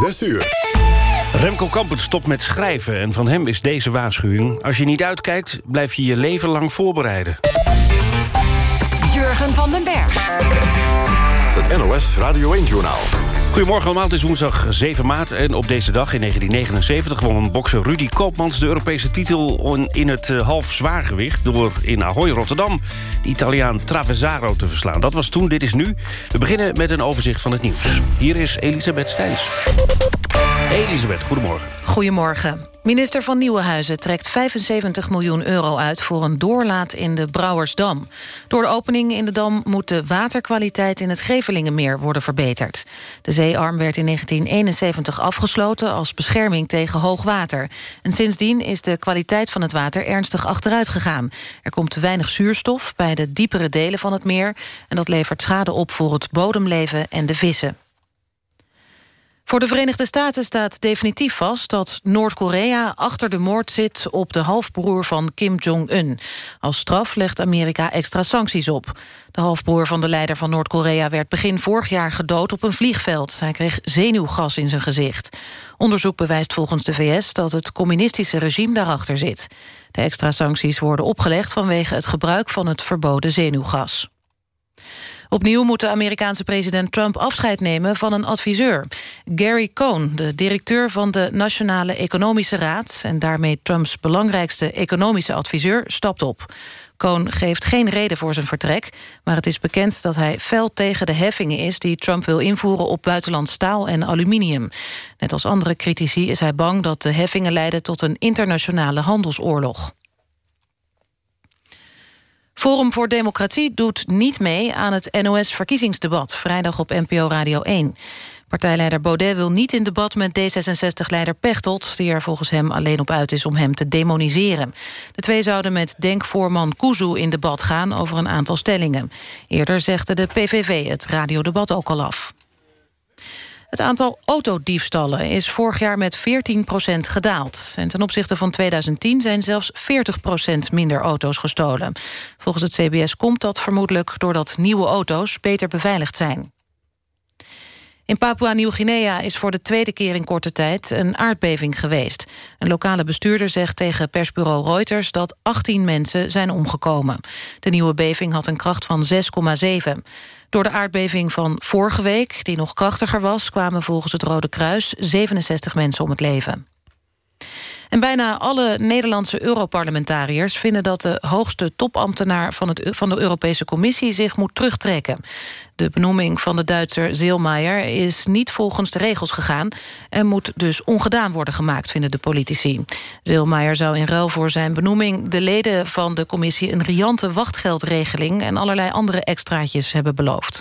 6 uur. Remco Kampen stopt met schrijven en van hem is deze waarschuwing... als je niet uitkijkt, blijf je je leven lang voorbereiden. Jurgen van den Berg. Het NOS Radio 1-journaal. Goedemorgen allemaal, het is woensdag 7 maart en op deze dag in 1979 won bokser Rudy Koopmans de Europese titel in het eh, half zwaargewicht door in Ahoy, Rotterdam, de Italiaan Travezaro te verslaan. Dat was toen, dit is nu. We beginnen met een overzicht van het nieuws. Hier is Elisabeth Steins. Elisabeth, goedemorgen. Goedemorgen. Minister van Nieuwenhuizen trekt 75 miljoen euro uit... voor een doorlaat in de Brouwersdam. Door de opening in de dam moet de waterkwaliteit... in het Gevelingenmeer worden verbeterd. De zeearm werd in 1971 afgesloten... als bescherming tegen hoogwater. En sindsdien is de kwaliteit van het water ernstig achteruit gegaan. Er komt te weinig zuurstof bij de diepere delen van het meer... en dat levert schade op voor het bodemleven en de vissen. Voor de Verenigde Staten staat definitief vast dat Noord-Korea achter de moord zit op de halfbroer van Kim Jong-un. Als straf legt Amerika extra sancties op. De halfbroer van de leider van Noord-Korea werd begin vorig jaar gedood op een vliegveld. Hij kreeg zenuwgas in zijn gezicht. Onderzoek bewijst volgens de VS dat het communistische regime daarachter zit. De extra sancties worden opgelegd vanwege het gebruik van het verboden zenuwgas. Opnieuw moet de Amerikaanse president Trump afscheid nemen van een adviseur. Gary Cohn, de directeur van de Nationale Economische Raad... en daarmee Trumps belangrijkste economische adviseur, stapt op. Cohn geeft geen reden voor zijn vertrek... maar het is bekend dat hij fel tegen de heffingen is... die Trump wil invoeren op buitenland staal en aluminium. Net als andere critici is hij bang dat de heffingen leiden... tot een internationale handelsoorlog. Forum voor Democratie doet niet mee aan het NOS-verkiezingsdebat... vrijdag op NPO Radio 1. Partijleider Baudet wil niet in debat met D66-leider Pechtold... die er volgens hem alleen op uit is om hem te demoniseren. De twee zouden met denkvoorman Kuzu in debat gaan over een aantal stellingen. Eerder zegde de PVV het radiodebat ook al af. Het aantal autodiefstallen is vorig jaar met 14% gedaald. En ten opzichte van 2010 zijn zelfs 40% minder auto's gestolen. Volgens het CBS komt dat vermoedelijk doordat nieuwe auto's beter beveiligd zijn. In Papua-Nieuw-Guinea is voor de tweede keer in korte tijd een aardbeving geweest. Een lokale bestuurder zegt tegen persbureau Reuters dat 18 mensen zijn omgekomen. De nieuwe beving had een kracht van 6,7. Door de aardbeving van vorige week, die nog krachtiger was... kwamen volgens het Rode Kruis 67 mensen om het leven. En bijna alle Nederlandse Europarlementariërs vinden dat de hoogste topambtenaar van, het, van de Europese Commissie zich moet terugtrekken. De benoeming van de Duitser Zeelmeijer is niet volgens de regels gegaan... en moet dus ongedaan worden gemaakt, vinden de politici. Zeelmeijer zou in ruil voor zijn benoeming... de leden van de commissie een riante wachtgeldregeling... en allerlei andere extraatjes hebben beloofd.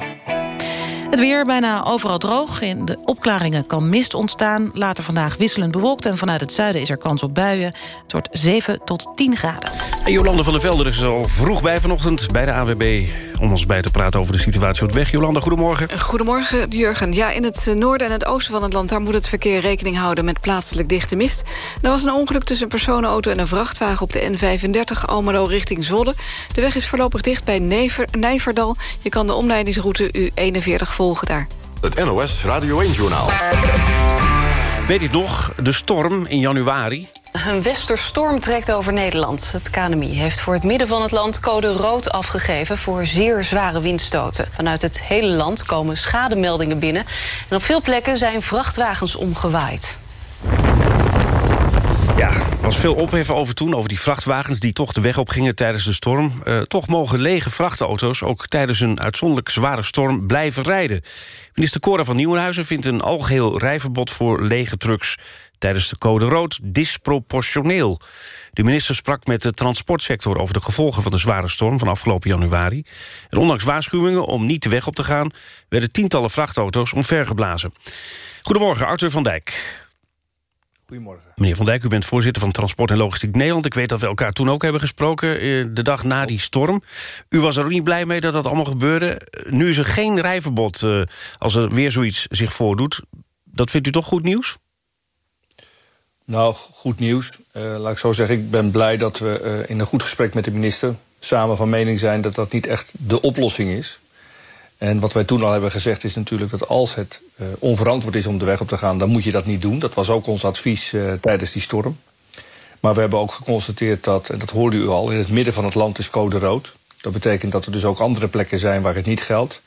Het weer bijna overal droog. In de opklaringen kan mist ontstaan. Later vandaag wisselend bewolkt en vanuit het zuiden is er kans op buien. Het wordt 7 tot 10 graden. En Jolande van der Velder is al vroeg bij vanochtend bij de AWB... om ons bij te praten over de situatie op de weg. Jolanda, goedemorgen. Goedemorgen, Jurgen. Ja, in het noorden en het oosten van het land... daar moet het verkeer rekening houden met plaatselijk dichte mist. Er was een ongeluk tussen een personenauto en een vrachtwagen... op de N35 Almelo richting Zwolle. De weg is voorlopig dicht bij Never, Nijverdal. Je kan de omleidingsroute U41 volgen daar. Het NOS Radio 1-journaal. Weet ik nog, de storm in januari... Een westerstorm trekt over Nederland. Het KNMI heeft voor het midden van het land code rood afgegeven... voor zeer zware windstoten. Vanuit het hele land komen schademeldingen binnen... en op veel plekken zijn vrachtwagens omgewaaid. Ja, er was veel ophef over toen, over die vrachtwagens... die toch de weg op gingen tijdens de storm. Uh, toch mogen lege vrachtauto's ook tijdens een uitzonderlijk zware storm blijven rijden. Minister Cora van Nieuwenhuizen vindt een algeheel rijverbod voor lege trucks... tijdens de code rood disproportioneel. De minister sprak met de transportsector over de gevolgen van de zware storm van afgelopen januari. En ondanks waarschuwingen om niet de weg op te gaan... werden tientallen vrachtauto's omvergeblazen. Goedemorgen, Arthur van Dijk. Goedemorgen. Meneer Van Dijk, u bent voorzitter van Transport en Logistiek Nederland. Ik weet dat we elkaar toen ook hebben gesproken, eh, de dag na die storm. U was er ook niet blij mee dat dat allemaal gebeurde. Nu is er geen rijverbod eh, als er weer zoiets zich voordoet. Dat vindt u toch goed nieuws? Nou, goed nieuws. Uh, laat ik zo zeggen, ik ben blij dat we in een goed gesprek met de minister... samen van mening zijn dat dat niet echt de oplossing is. En wat wij toen al hebben gezegd is natuurlijk dat als het uh, onverantwoord is om de weg op te gaan, dan moet je dat niet doen. Dat was ook ons advies tijdens die storm. Maar we hebben ook geconstateerd dat, en dat hoorde u al, in het midden van het land is code rood. Dat betekent dat er dus ook andere plekken zijn waar het niet geldt.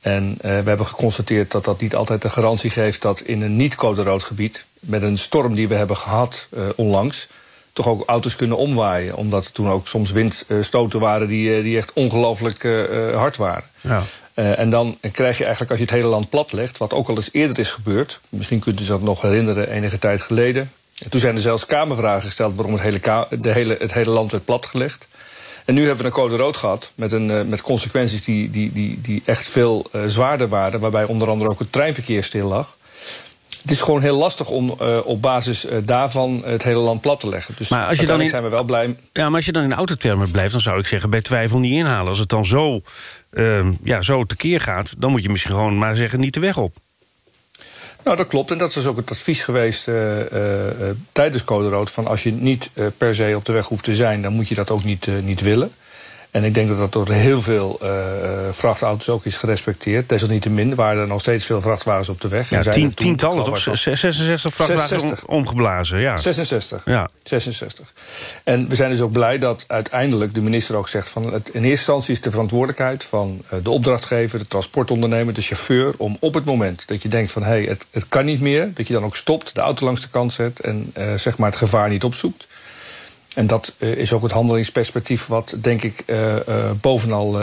En we hebben geconstateerd dat dat niet altijd de garantie geeft dat in een niet-code rood gebied, met een storm die we hebben gehad onlangs, toch ook auto's kunnen omwaaien. Omdat er toen ook soms windstoten waren die, die echt ongelooflijk hard waren. Ja. Uh, en dan krijg je eigenlijk, als je het hele land plat legt... wat ook al eens eerder is gebeurd... misschien kunt u zich dat nog herinneren, enige tijd geleden... En toen zijn er zelfs kamervragen gesteld... waarom het hele, de hele, het hele land werd platgelegd. En nu hebben we een code rood gehad... met, een, uh, met consequenties die, die, die, die echt veel zwaarder waren... waarbij onder andere ook het treinverkeer stil lag. Het is gewoon heel lastig om uh, op basis uh, daarvan het hele land plat te leggen. Dus maar als je dan in, zijn we wel blij. Ja, maar als je dan in autotermen blijft... dan zou ik zeggen bij twijfel niet inhalen. Als het dan zo uh, ja, zo tekeer gaat... dan moet je misschien gewoon maar zeggen niet de weg op. Nou, dat klopt. En dat is ook het advies geweest uh, uh, tijdens Code Rood... van als je niet per se op de weg hoeft te zijn... dan moet je dat ook niet, niet willen. En ik denk dat dat door heel veel uh, vrachtauto's ook is gerespecteerd. Desalniettemin waren er nog steeds veel vrachtwagens op de weg. Ja, tien, tientallen toch? 66 vrachtwagens omgeblazen, ja. 66. Ja. 66. En we zijn dus ook blij dat uiteindelijk de minister ook zegt... van het, in eerste instantie is de verantwoordelijkheid van uh, de opdrachtgever... de transportondernemer, de chauffeur... om op het moment dat je denkt van hé, hey, het, het kan niet meer... dat je dan ook stopt, de auto langs de kant zet... en zeg maar het gevaar niet opzoekt... En dat uh, is ook het handelingsperspectief wat, denk ik, uh, uh, bovenal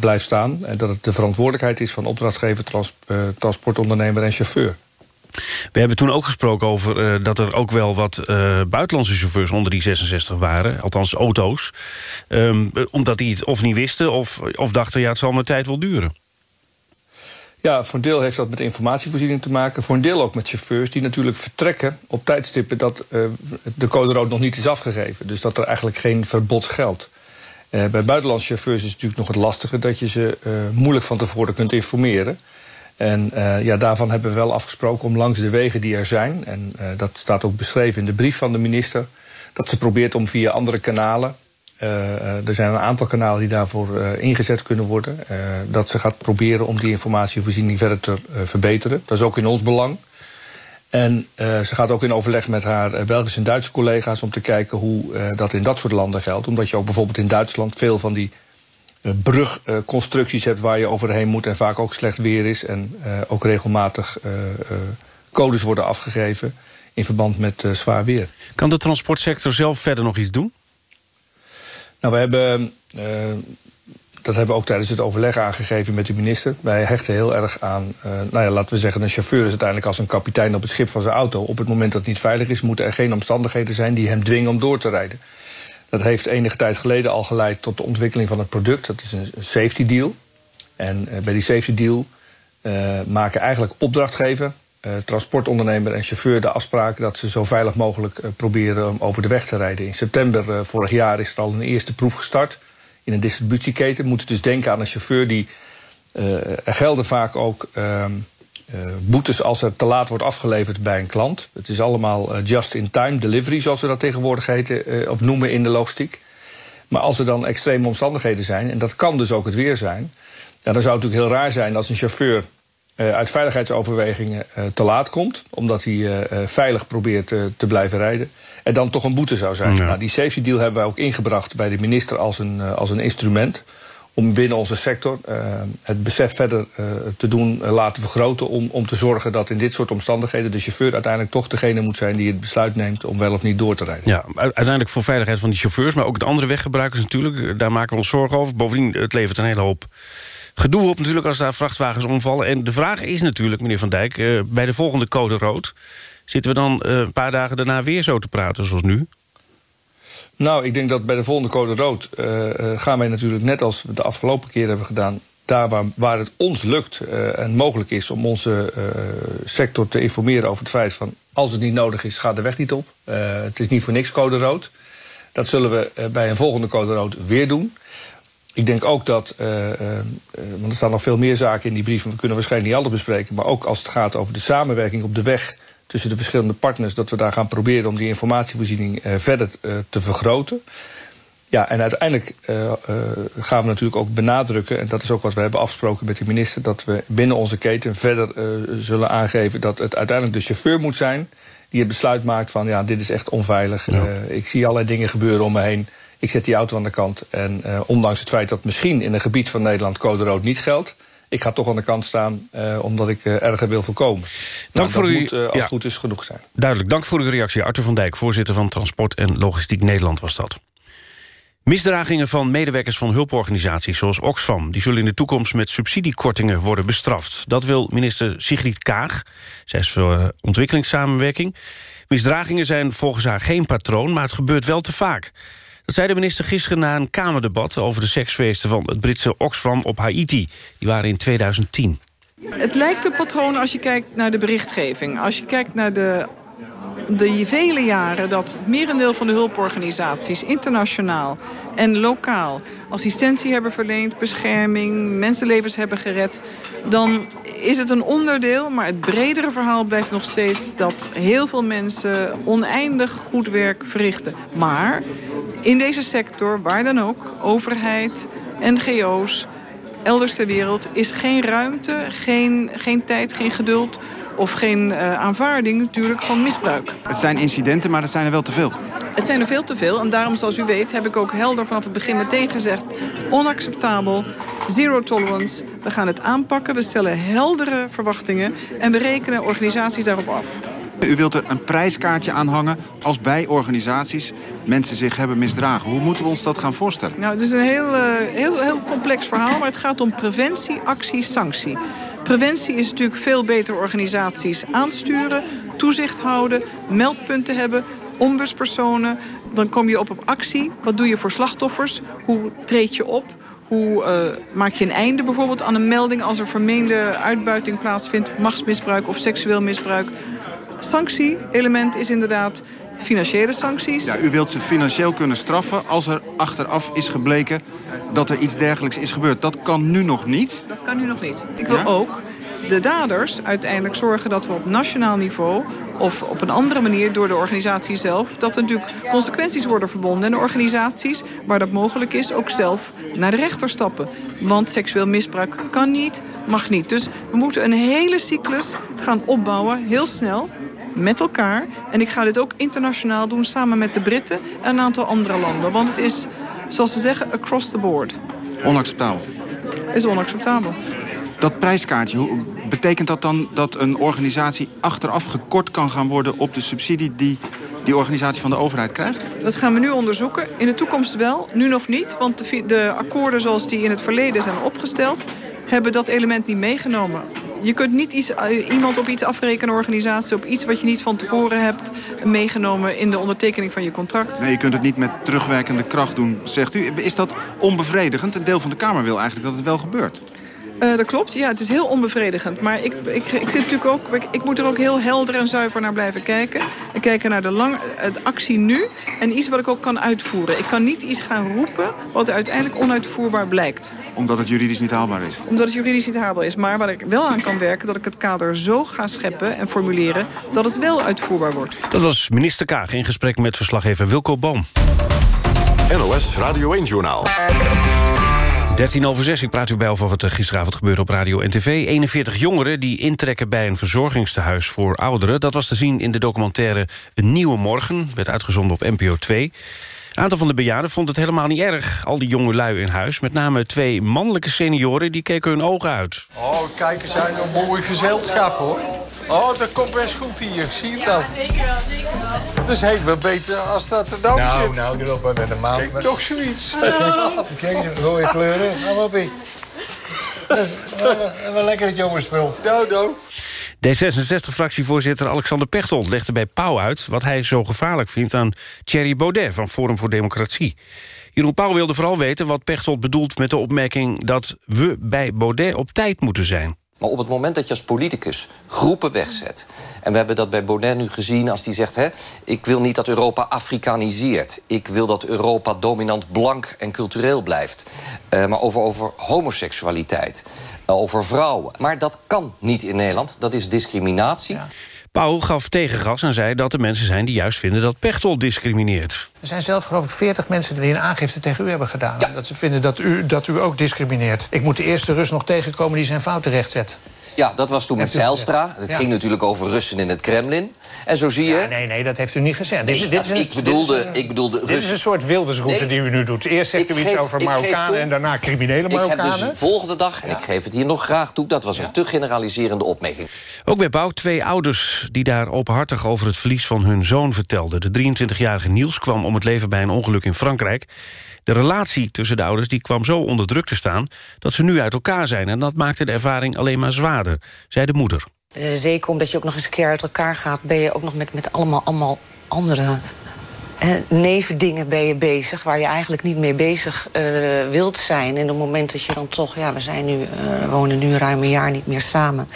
blijft staan. En dat het de verantwoordelijkheid is van opdrachtgever, trans transportondernemer en chauffeur. We hebben toen ook gesproken over dat er ook wel wat buitenlandse chauffeurs onder die 66 waren. Althans auto's. Um, omdat die het of niet wisten of, of dachten, ja, het zal mijn tijd wel duren. Ja, voor een deel heeft dat met informatievoorziening te maken. Voor een deel ook met chauffeurs die natuurlijk vertrekken op tijdstippen dat uh, de code rood nog niet is afgegeven. Dus dat er eigenlijk geen verbod geldt. Uh, bij buitenlandse chauffeurs is het natuurlijk nog het lastige dat je ze uh, moeilijk van tevoren kunt informeren. En ja, daarvan hebben we wel afgesproken om langs de wegen die er zijn, en dat staat ook beschreven in de brief van de minister, dat ze probeert om via andere kanalen er zijn een aantal kanalen die daarvoor uh, ingezet kunnen worden. Dat ze gaat proberen om die informatievoorziening verder te verbeteren. Dat is ook in ons belang. En ze gaat ook in overleg met haar Belgische en Duitse collega's om te kijken hoe dat in dat soort landen geldt. Omdat je ook bijvoorbeeld in Duitsland veel van die brugconstructies hebt waar je overheen moet en vaak ook slecht weer is. En ook regelmatig codes worden afgegeven in verband met zwaar weer. Kan de transportsector zelf verder nog iets doen? Nou, we hebben, uh, dat hebben we ook tijdens het overleg aangegeven met de minister. Wij hechten heel erg aan, uh, nou ja, laten we zeggen, een chauffeur is uiteindelijk als een kapitein op het schip van zijn auto. Op het moment dat het niet veilig is, moeten er geen omstandigheden zijn die hem dwingen om door te rijden. Dat heeft enige tijd geleden al geleid tot de ontwikkeling van het product. Dat is een safety deal. En uh, bij die safety deal maken eigenlijk opdrachtgever, transportondernemer en chauffeur de afspraak dat ze zo veilig mogelijk uh, proberen om over de weg te rijden. In september uh, vorig jaar is er al een eerste proef gestart in een distributieketen. We moeten dus denken aan een chauffeur die. er gelden vaak ook ehm, boetes als er te laat wordt afgeleverd bij een klant. Het is allemaal just-in-time delivery, zoals we dat tegenwoordig heten, of noemen in de logistiek. Maar als er dan extreme omstandigheden zijn, en dat kan dus ook het weer zijn, dan zou het natuurlijk heel raar zijn als een chauffeur uit veiligheidsoverwegingen uh, te laat komt. Omdat hij uh, veilig probeert te blijven rijden. En dan toch een boete zou zijn. Ja. Nou, die safety deal hebben wij ook ingebracht bij de minister als een, als een instrument. Om binnen onze sector het besef verder te doen laten vergroten. Om, om te zorgen dat in dit soort omstandigheden de chauffeur uiteindelijk toch degene moet zijn die het besluit neemt om wel of niet door te rijden. Ja, uiteindelijk voor veiligheid van die chauffeurs, maar ook de andere weggebruikers natuurlijk. Daar maken we ons zorgen over. Bovendien, het levert een hele hoop gedoe op natuurlijk als daar vrachtwagens omvallen. En de vraag is natuurlijk, meneer Van Dijk, uh, bij de volgende code rood... zitten we dan uh, een paar dagen daarna weer zo te praten zoals nu? Nou, ik denk dat bij de volgende code rood uh, gaan wij natuurlijk net als we de afgelopen keer hebben gedaan... daar waar, waar het ons lukt en mogelijk is om onze sector te informeren over het feit van... als het niet nodig is, ga de weg niet op. het is niet voor niks code rood. Dat zullen we bij een volgende code rood weer doen. Ik denk ook dat, uh, uh, want er staan nog veel meer zaken in die brief... en we kunnen waarschijnlijk niet alles bespreken... maar ook als het gaat over de samenwerking op de weg tussen de verschillende partners... dat we daar gaan proberen om die informatievoorziening uh, verder te vergroten. Ja, en uiteindelijk gaan we natuurlijk ook benadrukken... en dat is ook wat we hebben afgesproken met de minister... dat we binnen onze keten verder zullen aangeven... dat het uiteindelijk de chauffeur moet zijn die het besluit maakt van... ja, dit is echt onveilig, ja. ik zie allerlei dingen gebeuren om me heen... ik zet die auto aan de kant. En ondanks het feit dat misschien in een gebied van Nederland code rood niet geldt ik ga toch aan de kant staan uh, omdat ik uh, erger wil voorkomen. Dank nou, voor u, moet, als ja, het goed is, genoeg zijn. Duidelijk. Dank voor uw reactie. Arthur van Dijk, voorzitter van Transport en Logistiek Nederland was dat. Misdragingen van medewerkers van hulporganisaties zoals Oxfam... die zullen in de toekomst met subsidiekortingen worden bestraft. Dat wil minister Sigrid Kaag. Zij is voor ontwikkelingssamenwerking. Misdragingen zijn volgens haar geen patroon, maar het gebeurt wel te vaak. Dat zei de minister gisteren na een Kamerdebat... over de seksfeesten van het Britse Oxfam op Haiti. Die waren in 2010. Het lijkt een patroon als je kijkt naar de berichtgeving. Als je kijkt naar de de vele jaren dat het merendeel van de hulporganisaties... internationaal en lokaal assistentie hebben verleend... bescherming, mensenlevens hebben gered... dan is het een onderdeel, maar het bredere verhaal blijft nog steeds... dat heel veel mensen oneindig goed werk verrichten. Maar in deze sector, waar dan ook, overheid, NGO's... elders ter wereld, is geen ruimte, geen, geen tijd, geen geduld of geen uh, aanvaarding natuurlijk van misbruik. Het zijn incidenten, maar het zijn er wel te veel. Het zijn er veel te veel en daarom, zoals u weet, heb ik ook helder vanaf het begin meteen gezegd... onacceptabel, zero tolerance, we gaan het aanpakken, we stellen heldere verwachtingen... en we rekenen organisaties daarop af. U wilt er een prijskaartje aan hangen als bij organisaties mensen zich hebben misdragen. Hoe moeten we ons dat gaan voorstellen? Nou, het is een heel, uh, heel, heel complex verhaal, maar het gaat om preventie, actie, sanctie. Preventie is natuurlijk veel beter organisaties aansturen, toezicht houden, meldpunten hebben, ombudspersonen. Dan kom je op op actie. Wat doe je voor slachtoffers? Hoe treed je op? Hoe uh, maak je een einde bijvoorbeeld aan een melding als er vermeende uitbuiting plaatsvindt, machtsmisbruik of seksueel misbruik? Sanctie-element is inderdaad financiële sancties. Ja, u wilt ze financieel kunnen straffen als er achteraf is gebleken dat er iets dergelijks is gebeurd. Dat kan nu nog niet? Dat kan nu nog niet. Ik wil ook de daders uiteindelijk zorgen dat we op nationaal niveau... of op een andere manier door de organisatie zelf... dat er natuurlijk consequenties worden verbonden. En de organisaties, waar dat mogelijk is, ook zelf naar de rechter stappen. Want seksueel misbruik kan niet, mag niet. Dus we moeten een hele cyclus gaan opbouwen, heel snel met elkaar. En ik ga dit ook internationaal doen, samen met de Britten en een aantal andere landen. Want het is, zoals ze zeggen, across the board. Onacceptabel? Is onacceptabel. Dat prijskaartje, hoe, betekent dat dan dat een organisatie achteraf gekort kan gaan worden op de subsidie die die organisatie van de overheid krijgt? Dat gaan we nu onderzoeken. In de toekomst wel, nu nog niet. Want de, de akkoorden zoals die in het verleden zijn opgesteld... hebben dat element niet meegenomen. Je kunt niet iets, eh, iemand op iets afrekenen, organisatie... op iets wat je niet van tevoren hebt meegenomen in de ondertekening van je contract. Nee, je kunt het niet met terugwerkende kracht doen, zegt u. Is dat onbevredigend? Een deel van de Kamer wil eigenlijk dat het wel gebeurt. Uh, dat klopt, ja, het is heel onbevredigend. Maar ik, ik, ik, zit natuurlijk ook, ik, ik, moet er ook heel helder en zuiver naar blijven kijken. En kijken naar de, lang, de actie nu en iets wat ik ook kan uitvoeren. Ik kan niet iets gaan roepen wat uiteindelijk onuitvoerbaar blijkt. Omdat het juridisch niet haalbaar is? Omdat het juridisch niet haalbaar is. Maar waar ik wel aan kan werken, dat ik het kader zo ga scheppen en formuleren... dat het wel uitvoerbaar wordt. Dat was minister Kaag in gesprek met verslaggever Wilco Boom. NOS Radio 1-journaal. 13 over 6, ik praat u bij over wat er gisteravond gebeurde op radio en tv. 41 jongeren die intrekken bij een verzorgingstehuis voor ouderen. Dat was te zien in de documentaire Een Nieuwe Morgen. Werd uitgezonden op NPO 2. Een aantal van de bejaarden vond het helemaal niet erg. Al die jonge lui in huis. Met name twee mannelijke senioren die keken hun ogen uit. Oh, kijk eens zijn een mooi gezelschap hoor. Oh, dat komt best goed hier. Zie je dat? Ja, zeker wel, zeker wel. Dat is helemaal beter als dat er nou, nou zit. Nou, erop met een maand. Kijk, toch zoiets. Kijk eens, rode kleuren. Maar op in. Wel lekker het jongensspul. Nou, nou. D66-fractievoorzitter Alexander Pechtold legde bij Pauw uit... wat hij zo gevaarlijk vindt aan Thierry Baudet van Forum voor Democratie. Jeroen Pauw wilde vooral weten wat Pechtold bedoelt met de opmerking... dat we bij Baudet op tijd moeten zijn. Maar op het moment dat je als politicus groepen wegzet... en we hebben dat bij Baudet nu gezien als die zegt... Hè, ik wil niet dat Europa Afrikaniseert. Ik wil dat Europa dominant blank en cultureel blijft. Uh, maar over, over homoseksualiteit, uh, over vrouwen. Maar dat kan niet in Nederland, dat is discriminatie. Pauw gaf tegengas en zei dat er mensen zijn die juist vinden dat Pechtold discrimineert. Er zijn zelf geloof ik 40 mensen die een aangifte tegen u hebben gedaan. Dat ze vinden dat u, dat u ook discrimineert. Ik moet de eerste Rus nog tegenkomen die zijn fouten rechtzet. Ja, dat was toen met? Zijlstra. Het Ja. ging natuurlijk over Russen in het Kremlin. En zo zie je... Ja, nee, nee, dat heeft u niet gezegd. Nee, dit, dit is een- ik bedoelde- dit is een- ik bedoelde Dit is een soort wildersroute Nee. die u nu doet. Eerst zegt Ik u iets geef- over ik Marokkanen... toe- en daarna criminele Ik heb Marokkanen. dus de volgende dag, en ik geef het hier nog graag toe... dat was een te generaliserende opmerking. Ook bij Pauw twee ouders die daar openhartig over het verlies van hun zoon vertelden. De 23-jarige Niels kwam om het leven bij een ongeluk in Frankrijk. De relatie tussen de ouders die kwam zo onder druk te staan... dat ze nu uit elkaar zijn en dat maakte de ervaring alleen maar zwaarder, zei de moeder. Eh, zeker omdat je ook nog eens een keer uit elkaar gaat... ben je ook nog met, met allemaal, allemaal andere eh, nevendingen ben je bezig... waar je eigenlijk niet mee bezig eh, wilt zijn. En op het moment dat je dan toch... ja, we zijn nu, we wonen nu ruim een jaar niet meer samen...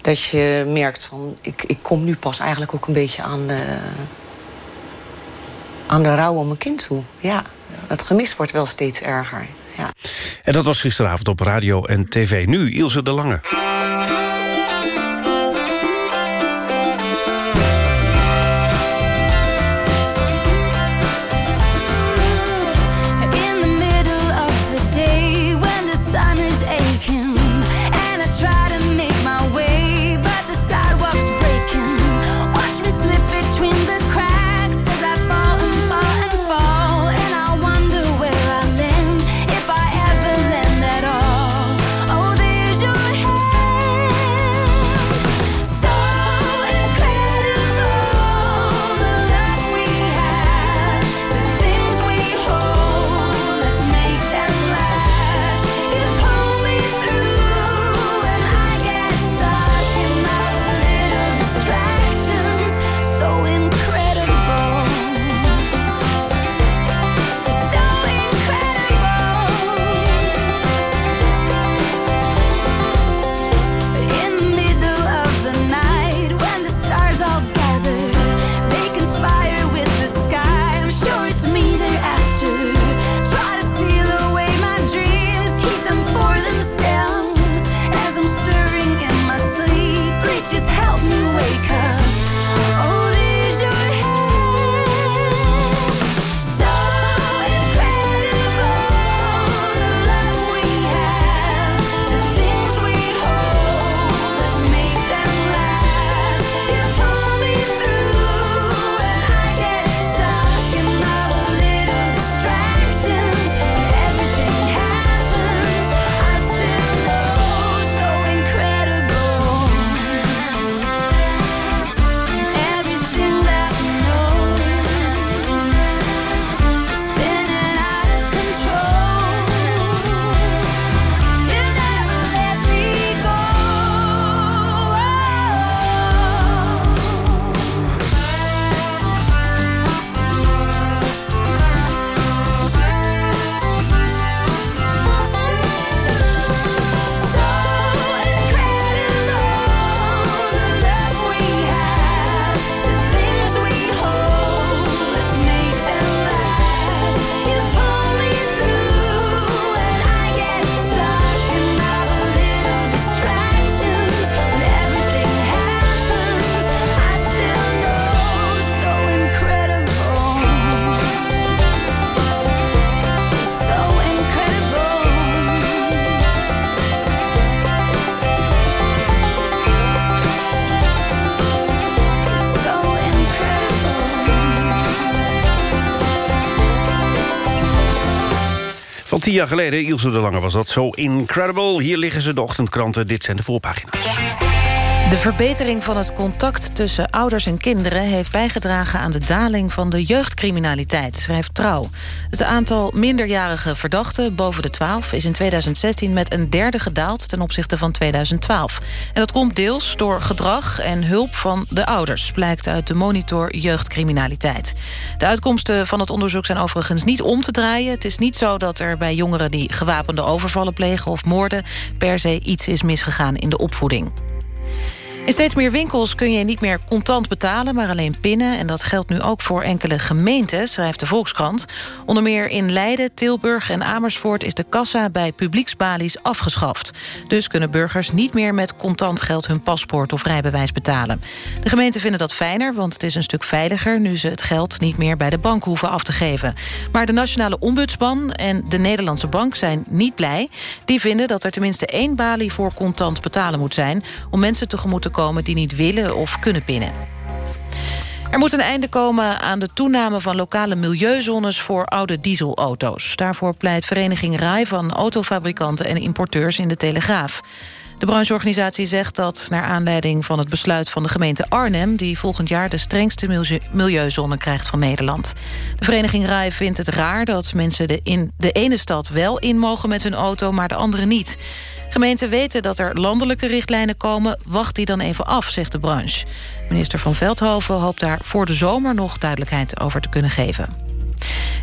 dat je merkt van... ik, ik kom nu pas eigenlijk ook een beetje aan de, aan de rouw om mijn kind toe. Ja, het gemis wordt wel steeds erger. Ja. En dat was gisteravond op radio en tv. Nu Ilse de Lange. Van tien jaar geleden, Ilse de Lange was dat zo incredible. Hier liggen ze, de ochtendkranten. Dit zijn de voorpagina's. De verbetering van het contact tussen ouders en kinderen... heeft bijgedragen aan de daling van de jeugdcriminaliteit, schrijft Trouw. Het aantal minderjarige verdachten boven de 12... is in 2016 met een derde gedaald ten opzichte van 2012. En dat komt deels door gedrag en hulp van de ouders... blijkt uit de monitor jeugdcriminaliteit. De uitkomsten van het onderzoek zijn overigens niet om te draaien. Het is niet zo dat er bij jongeren die gewapende overvallen plegen... of moorden per se iets is misgegaan in de opvoeding. In steeds meer winkels kun je niet meer contant betalen, maar alleen pinnen. En dat geldt nu ook voor enkele gemeenten, schrijft de Volkskrant. Onder meer in Leiden, Tilburg en Amersfoort is de kassa bij publieksbalies afgeschaft. Dus kunnen burgers niet meer met contant geld hun paspoort of rijbewijs betalen. De gemeenten vinden dat fijner, want het is een stuk veiliger... nu ze het geld niet meer bij de bank hoeven af te geven. Maar de Nationale Ombudsman en de Nederlandse Bank zijn niet blij. Die vinden dat er tenminste één balie voor contant betalen moet zijn... om mensen tegemoet te komen die niet willen of kunnen pinnen. Er moet een einde komen aan de toename van lokale milieuzones voor oude dieselauto's. Daarvoor pleit vereniging RAI van autofabrikanten en importeurs in de Telegraaf. De brancheorganisatie zegt dat naar aanleiding van het besluit van de gemeente Arnhem... die volgend jaar de strengste milieu milieuzone krijgt van Nederland. De vereniging RAI vindt het raar dat mensen de, in de ene stad wel in mogen met hun auto... maar de andere niet. Gemeenten weten dat er landelijke richtlijnen komen. Wacht die dan even af, zegt de branche. Minister van Veldhoven hoopt daar voor de zomer nog duidelijkheid over te kunnen geven.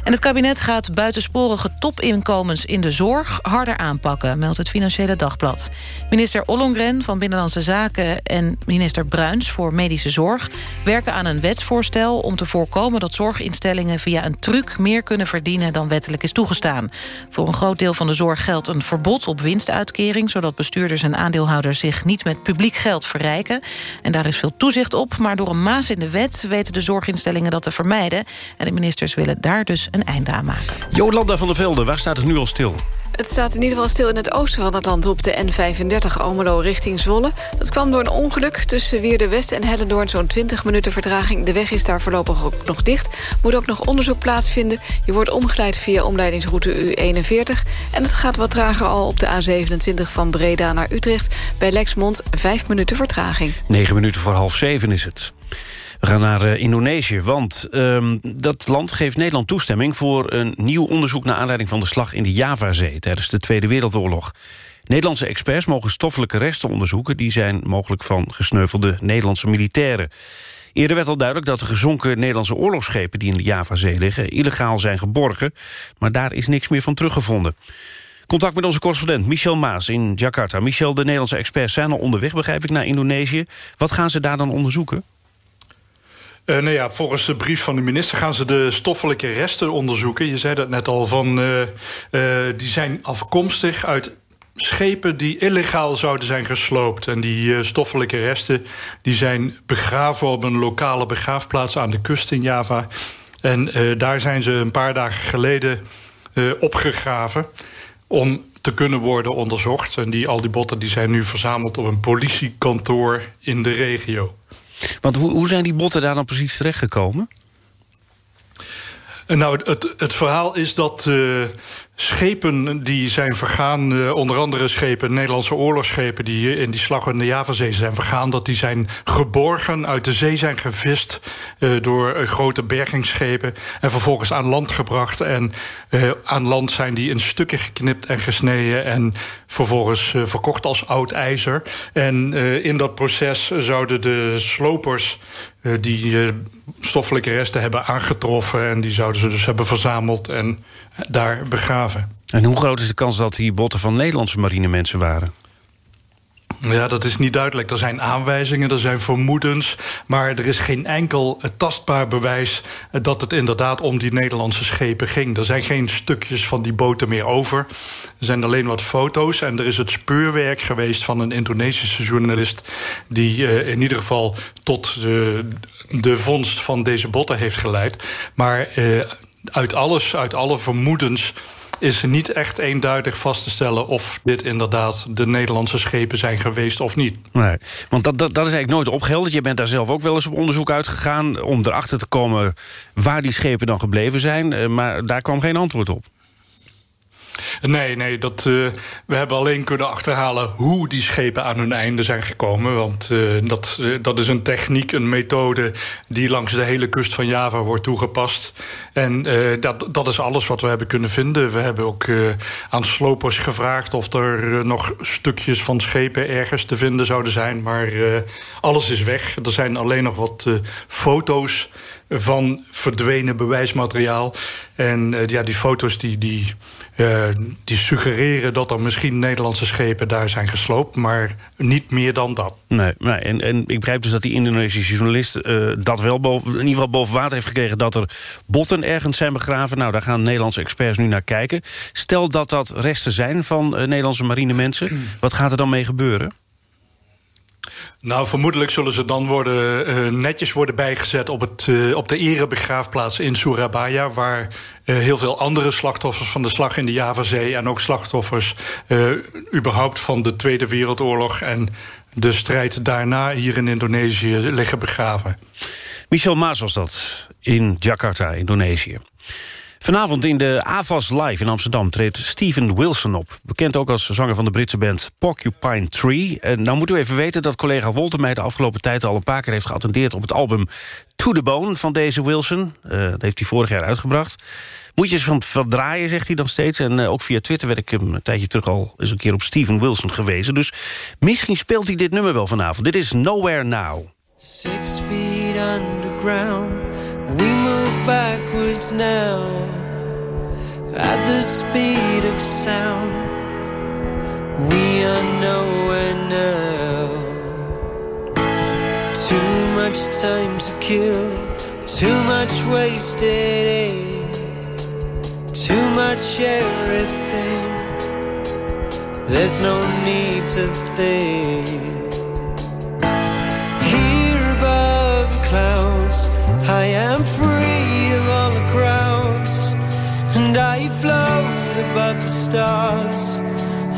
En het kabinet gaat buitensporige topinkomens in de zorg harder aanpakken, meldt het Financiële Dagblad. Minister Ollongren van Binnenlandse Zaken en minister Bruins voor Medische Zorg werken aan een wetsvoorstel om te voorkomen dat zorginstellingen via een truc meer kunnen verdienen dan wettelijk is toegestaan. Voor een groot deel van de zorg geldt een verbod op winstuitkering, zodat bestuurders en aandeelhouders zich niet met publiek geld verrijken. En daar is veel toezicht op, maar door een maas in de wet weten de zorginstellingen dat te vermijden. En de ministers willen daar dus een einde aan maken. Jolanda van der Velde, waar staat het nu al stil? Het staat in ieder geval stil in het oosten van het land... op de N35 Almelo richting Zwolle. Dat kwam door een ongeluk tussen Wierde West en Hellendoorn... zo'n 20 minuten vertraging. De weg is daar voorlopig ook nog dicht. Moet ook nog onderzoek plaatsvinden. Je wordt omgeleid via omleidingsroute U41. En het gaat wat trager al op de A27 van Breda naar Utrecht. Bij Lexmond 5 minuten vertraging. 9 minuten voor half zeven is het. We gaan naar uh, Indonesië, want um, dat land geeft Nederland toestemming... voor een nieuw onderzoek naar aanleiding van de slag in de Javazee... tijdens de Tweede Wereldoorlog. Nederlandse experts mogen stoffelijke resten onderzoeken... die zijn mogelijk van gesneuvelde Nederlandse militairen. Eerder werd al duidelijk dat de gezonken Nederlandse oorlogsschepen... die in de Javazee liggen, illegaal zijn geborgen... maar daar is niks meer van teruggevonden. Contact met onze correspondent Michel Maas in Jakarta. Michel, de Nederlandse experts zijn al onderweg, begrijp ik, naar Indonesië. Wat gaan ze daar dan onderzoeken? Uh, nou ja, volgens de brief van de minister gaan ze de stoffelijke resten onderzoeken. Je zei dat net al, van, uh, uh, die zijn afkomstig uit schepen die illegaal zouden zijn gesloopt. En die stoffelijke resten die zijn begraven op een lokale begraafplaats aan de kust in Java. En daar zijn ze een paar dagen geleden opgegraven om te kunnen worden onderzocht. En die, al die botten die zijn nu verzameld op een politiekantoor in de regio. Want hoe, hoe zijn die botten daar dan precies terechtgekomen? Nou, het, het verhaal is dat uh, schepen die zijn vergaan... Uh, onder andere schepen, Nederlandse oorlogsschepen... die in die slag in de Javazee zijn vergaan... dat die zijn geborgen, uit de zee zijn gevist... Door grote bergingsschepen en vervolgens aan land gebracht. En aan land zijn die in stukken geknipt en gesneden... en vervolgens verkocht als oud ijzer. En in dat proces zouden de slopers die stoffelijke resten hebben aangetroffen... en die zouden ze dus hebben verzameld en daar begraven. En hoe groot is de kans dat die botten van Nederlandse marinemensen waren? Ja, dat is niet duidelijk. Er zijn aanwijzingen, er zijn vermoedens... maar er is geen enkel tastbaar bewijs... dat het inderdaad om die Nederlandse schepen ging. Er zijn geen stukjes van die boten meer over. Er zijn alleen wat foto's en er is het speurwerk geweest... van een Indonesische journalist... die uh, in ieder geval tot uh, de vondst van deze botten heeft geleid. Maar uit alles, uit alle vermoedens is niet echt eenduidig vast te stellen... of dit inderdaad de Nederlandse schepen zijn geweest of niet. Nee, want dat, dat, dat is eigenlijk nooit opgehelderd. Je bent daar zelf ook wel eens op onderzoek uitgegaan... om erachter te komen waar die schepen dan gebleven zijn. Eh, maar daar kwam geen antwoord op. Nee, nee dat, uh, we hebben alleen kunnen achterhalen hoe die schepen aan hun einde zijn gekomen. Want uh, dat, uh, dat is een techniek, een methode die langs de hele kust van Java wordt toegepast. En dat, dat is alles wat we hebben kunnen vinden. We hebben ook aan slopers gevraagd of er nog stukjes van schepen ergens te vinden zouden zijn. Maar alles is weg. Er zijn alleen nog wat foto's van verdwenen bewijsmateriaal. En eh, ja, die foto's die, die, eh, die suggereren dat er misschien Nederlandse schepen daar zijn gesloopt, maar niet meer dan dat. Nee, nee. En, en ik begrijp dus dat die Indonesische journalist eh, dat wel boven, in ieder geval boven water heeft gekregen dat er botten ergens zijn begraven. Nou, daar gaan Nederlandse experts nu naar kijken. Stel dat dat resten zijn van Nederlandse marinemensen, wat gaat er dan mee gebeuren? Nou, vermoedelijk zullen ze dan worden, uh, netjes worden bijgezet... op, het, uh, op de erebegraafplaats in Surabaya... waar uh, heel veel andere slachtoffers van de slag in de Javazee... en ook slachtoffers überhaupt van de Tweede Wereldoorlog... en de strijd daarna hier in Indonesië liggen begraven. Michel Maas was dat in Jakarta, Indonesië. Vanavond in de AVAS Live in Amsterdam treedt Steven Wilson op. Bekend ook als zanger van de Britse band Porcupine Tree. En nou moet u even weten dat collega Wolter mij de afgelopen tijd... al een paar keer heeft geattendeerd op het album To The Bone van deze Wilson. Uh, dat heeft hij vorig jaar uitgebracht. Moet je eens van verdraaien, zegt hij dan steeds. En uh, ook via Twitter werd ik hem een tijdje terug al eens een keer op Steven Wilson gewezen. Dus misschien speelt hij dit nummer wel vanavond. Dit is Nowhere Now. Six feet underground backwards now at the speed of sound. We are nowhere now. Too much time to kill, too much wasted too much everything. There's no need to think. Here above the clouds, I am free stars,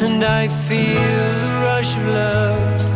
and I feel the rush of love.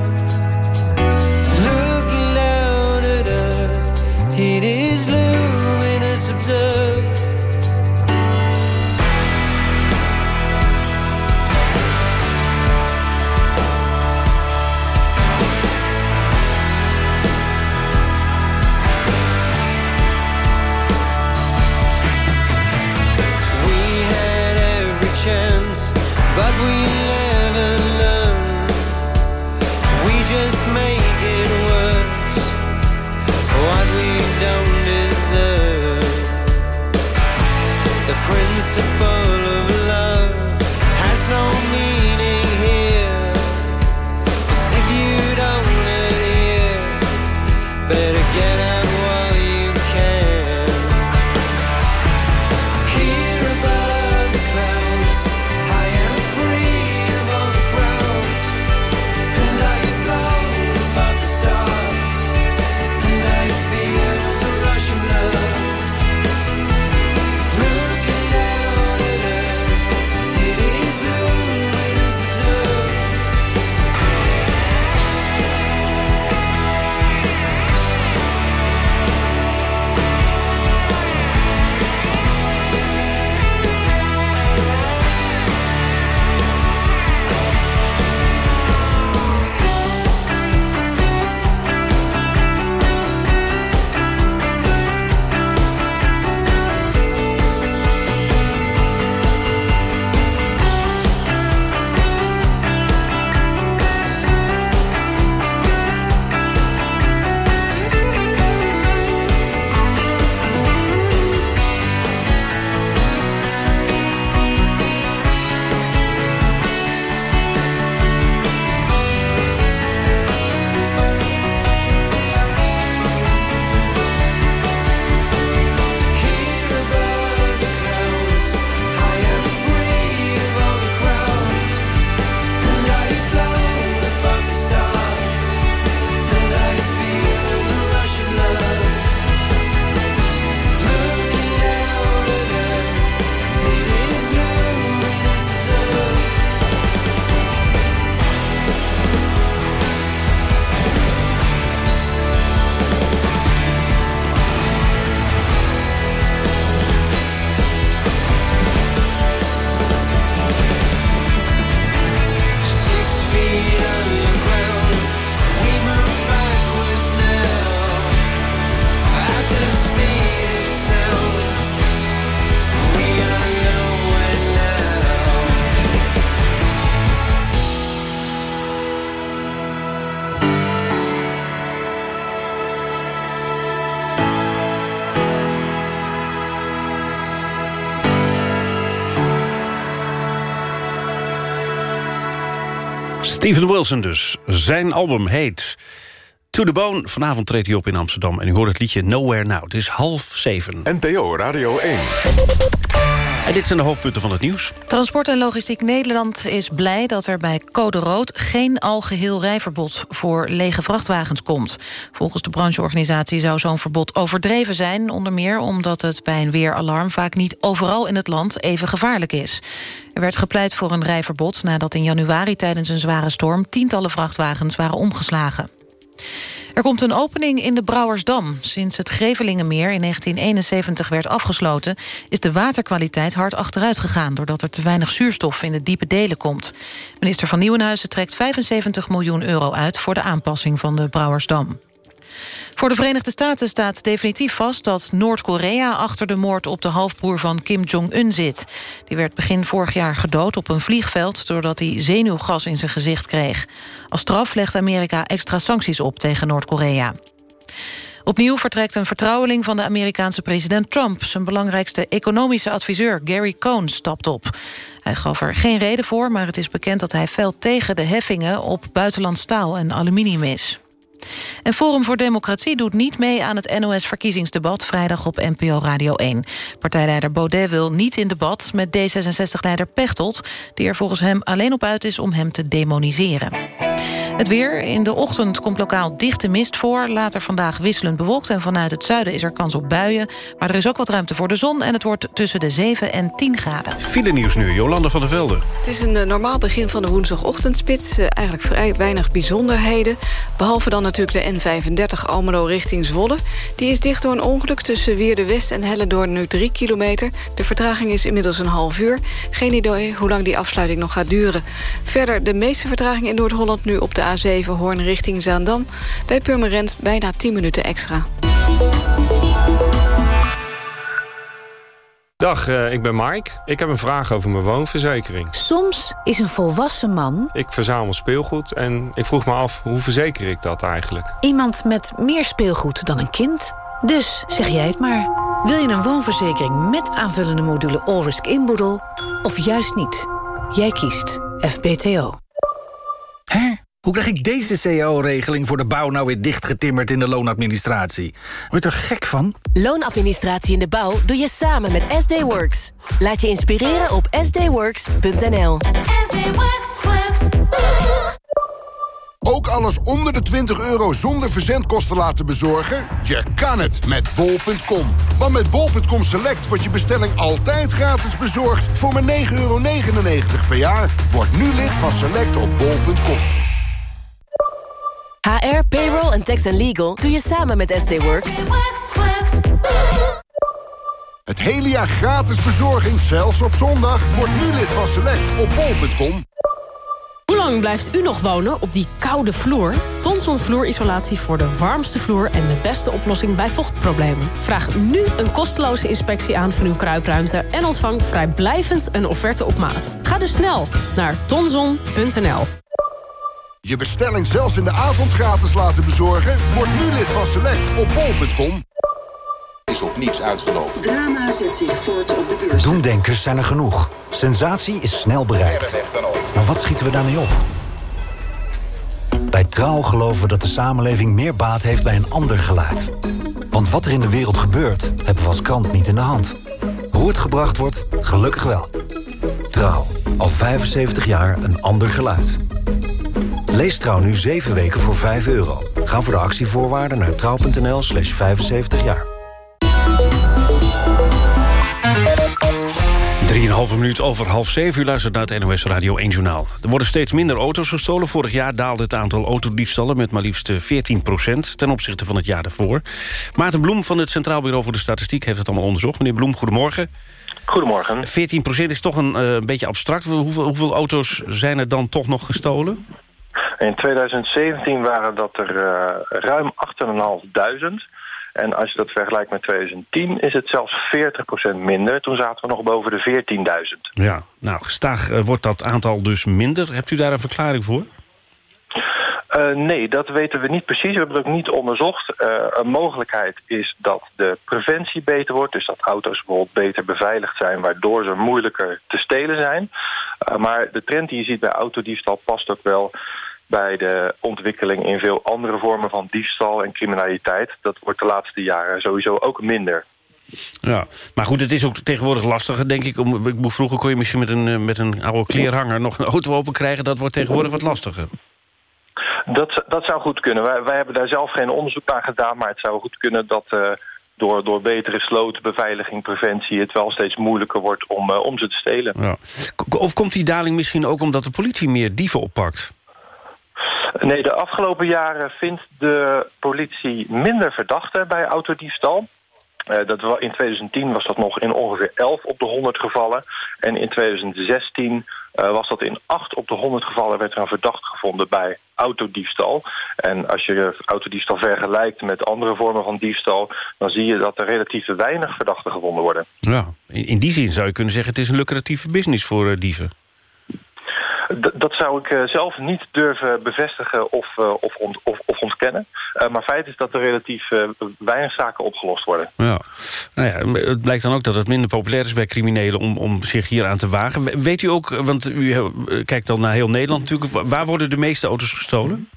Steven Wilson dus. Zijn album heet To The Bone. Vanavond treedt hij op in Amsterdam. En u hoort het liedje Nowhere Now. Het is half zeven. NPO Radio 1. Dit zijn de hoofdpunten van het nieuws. Transport en Logistiek Nederland is blij dat er bij Code Rood... geen algeheel rijverbod voor lege vrachtwagens komt. Volgens de brancheorganisatie zou zo'n verbod overdreven zijn... onder meer omdat het bij een weeralarm vaak niet overal in het land even gevaarlijk is. Er werd gepleit voor een rijverbod nadat in januari tijdens een zware storm... tientallen vrachtwagens waren omgeslagen. Er komt een opening in de Brouwersdam. Sinds het Grevelingenmeer in 1971 werd afgesloten... is de waterkwaliteit hard achteruit gegaan... doordat er te weinig zuurstof in de diepe delen komt. Minister van Nieuwenhuizen trekt 75 miljoen euro uit... voor de aanpassing van de Brouwersdam. Voor de Verenigde Staten staat definitief vast dat Noord-Korea achter de moord op de halfbroer van Kim Jong-un zit. Die werd begin vorig jaar gedood op een vliegveld doordat hij zenuwgas in zijn gezicht kreeg. Als straf legt Amerika extra sancties op tegen Noord-Korea. Opnieuw vertrekt een vertrouweling van de Amerikaanse president Trump. Zijn belangrijkste economische adviseur Gary Cohn stapt op. Hij gaf er geen reden voor, maar het is bekend dat hij fel tegen de heffingen op buitenland staal en aluminium is. En Forum voor Democratie doet niet mee aan het NOS-verkiezingsdebat... vrijdag op NPO Radio 1. Partijleider Baudet wil niet in debat met D66-leider Pechtold... die er volgens hem alleen op uit is om hem te demoniseren. Het weer. In de ochtend komt lokaal dichte mist voor. Later vandaag wisselend bewolkt en vanuit het zuiden is er kans op buien. Maar er is ook wat ruimte voor de zon en het wordt tussen de 7 en 10 graden. File nieuws nu, Jolanda van der Velde. Het is een eh, normaal begin van de woensdagochtendspits. Uh, eigenlijk vrij weinig bijzonderheden. Behalve dan natuurlijk de N35 Almelo richting Zwolle. Die is dicht door een ongeluk tussen Wierde West en Hellendoorn nu 3 kilometer. De vertraging is inmiddels een half uur. Geen idee hoe lang die afsluiting nog gaat duren. Verder de meeste vertraging in Noord-Holland nu op de A7 Hoorn richting Zaandam. Bij Purmerend bijna 10 minuten extra. Dag, uh, ik ben Mike. Ik heb een vraag over mijn woonverzekering. Soms is een volwassen man... Ik verzamel speelgoed en ik vroeg me af, hoe verzeker ik dat eigenlijk? Iemand met meer speelgoed dan een kind. Dus zeg jij het maar. Wil je een woonverzekering met aanvullende module All-Risk inboedel... of juist niet? Jij kiest FBTO. Hè? Hoe krijg ik deze cao-regeling voor de bouw nou weer dichtgetimmerd in de loonadministratie? Word je er gek van? Loonadministratie in de bouw doe je samen met SD Works. Laat je inspireren op sdworks.nl. Ook alles onder de 20 euro zonder verzendkosten laten bezorgen? Je kan het met bol.com. Want met bol.com Select wordt je bestelling altijd gratis bezorgd... voor maar 9,99 euro per jaar. Word nu lid van Select op bol.com. HR, payroll en tax and legal doe je samen met SD Works. Het hele jaar gratis bezorging, zelfs op zondag. Word nu lid van Select op bol.com. Hoe lang blijft u nog wonen op die koude vloer? Tonson vloerisolatie voor de warmste vloer en de beste oplossing bij vochtproblemen. Vraag nu een kosteloze inspectie aan van uw kruipruimte... en ontvang vrijblijvend een offerte op maat. Ga dus snel naar tonson.nl. Je bestelling zelfs in de avond gratis laten bezorgen? Word nu lid van Select op bol.com. Is op niets uitgelopen. Drama zet zich voort op de beurs. Doemdenkers zijn er genoeg. Sensatie is snel bereikt. Maar wat schieten we daarmee op? Bij Trouw geloven we dat de samenleving meer baat heeft bij een ander geluid. Want wat er in de wereld gebeurt, hebben we als krant niet in de hand. Hoe het gebracht wordt, gelukkig wel. Trouw, al 75 jaar een ander geluid. Lees Trouw nu 7 weken voor 5 euro. Ga voor de actievoorwaarden naar trouw.nl slash 75 jaar. 3,5 minuut over half 7 u luistert naar het NOS Radio 1 Journaal. Er worden steeds minder auto's gestolen. Vorig jaar daalde het aantal autodiefstallen met maar liefst 14% ten opzichte van het jaar daarvoor. Maarten Bloem van het Centraal Bureau voor de Statistiek heeft het allemaal onderzocht. Meneer Bloem, goedemorgen. Goedemorgen. 14% is toch een uh, beetje abstract. Hoeveel, hoeveel auto's zijn er dan toch nog gestolen? In 2017 waren dat er uh, ruim 8.500. En als je dat vergelijkt met 2010 is het zelfs 40% minder. Toen zaten we nog boven de 14.000. Ja, nou, gestaag uh, wordt dat aantal dus minder. Hebt u daar een verklaring voor? Uh, nee, dat weten we niet precies. We hebben het ook niet onderzocht. Uh, een mogelijkheid is dat de preventie beter wordt. Dus dat auto's bijvoorbeeld beter beveiligd zijn... waardoor ze moeilijker te stelen zijn. Uh, maar de trend die je ziet bij autodiefstal past ook wel bij de ontwikkeling in veel andere vormen van diefstal en criminaliteit. Dat wordt de laatste jaren sowieso ook minder. Ja, maar goed, het is ook tegenwoordig lastiger, denk ik. Vroeger kon je misschien met een, eh, met een oude kleerhanger nog een auto open krijgen. Dat wordt tegenwoordig wat lastiger. Dat, dat zou goed kunnen. Wij, wij hebben daar zelf geen onderzoek naar gedaan... maar het zou goed kunnen dat uh, door, door betere sloten, beveiliging, preventie... het wel steeds moeilijker wordt om, uh, om ze te stelen. Ja. Of komt die daling misschien ook omdat de politie meer dieven oppakt? Nee, de afgelopen jaren vindt de politie minder verdachten bij autodiefstal. Uh, dat, in 2010 was dat nog in ongeveer 11 op de 100 gevallen. En in 2016 uh, was dat in 8 op de 100 gevallen werd er een verdacht gevonden bij autodiefstal. En als je autodiefstal vergelijkt met andere vormen van diefstal... dan zie je dat er relatief weinig verdachten gevonden worden. Ja, in, die zin zou je kunnen zeggen... het is een lucratieve business voor uh, dieven. Dat zou ik uh, zelf niet durven bevestigen of, uh, of, ont of, ontkennen. Uh, maar feit is dat er relatief weinig zaken opgelost worden. Ja. Nou ja, het blijkt dan ook dat het minder populair is bij criminelen... om, om zich hier aan te wagen. Weet u ook, want u kijkt dan naar heel Nederland natuurlijk... waar worden de meeste auto's gestolen?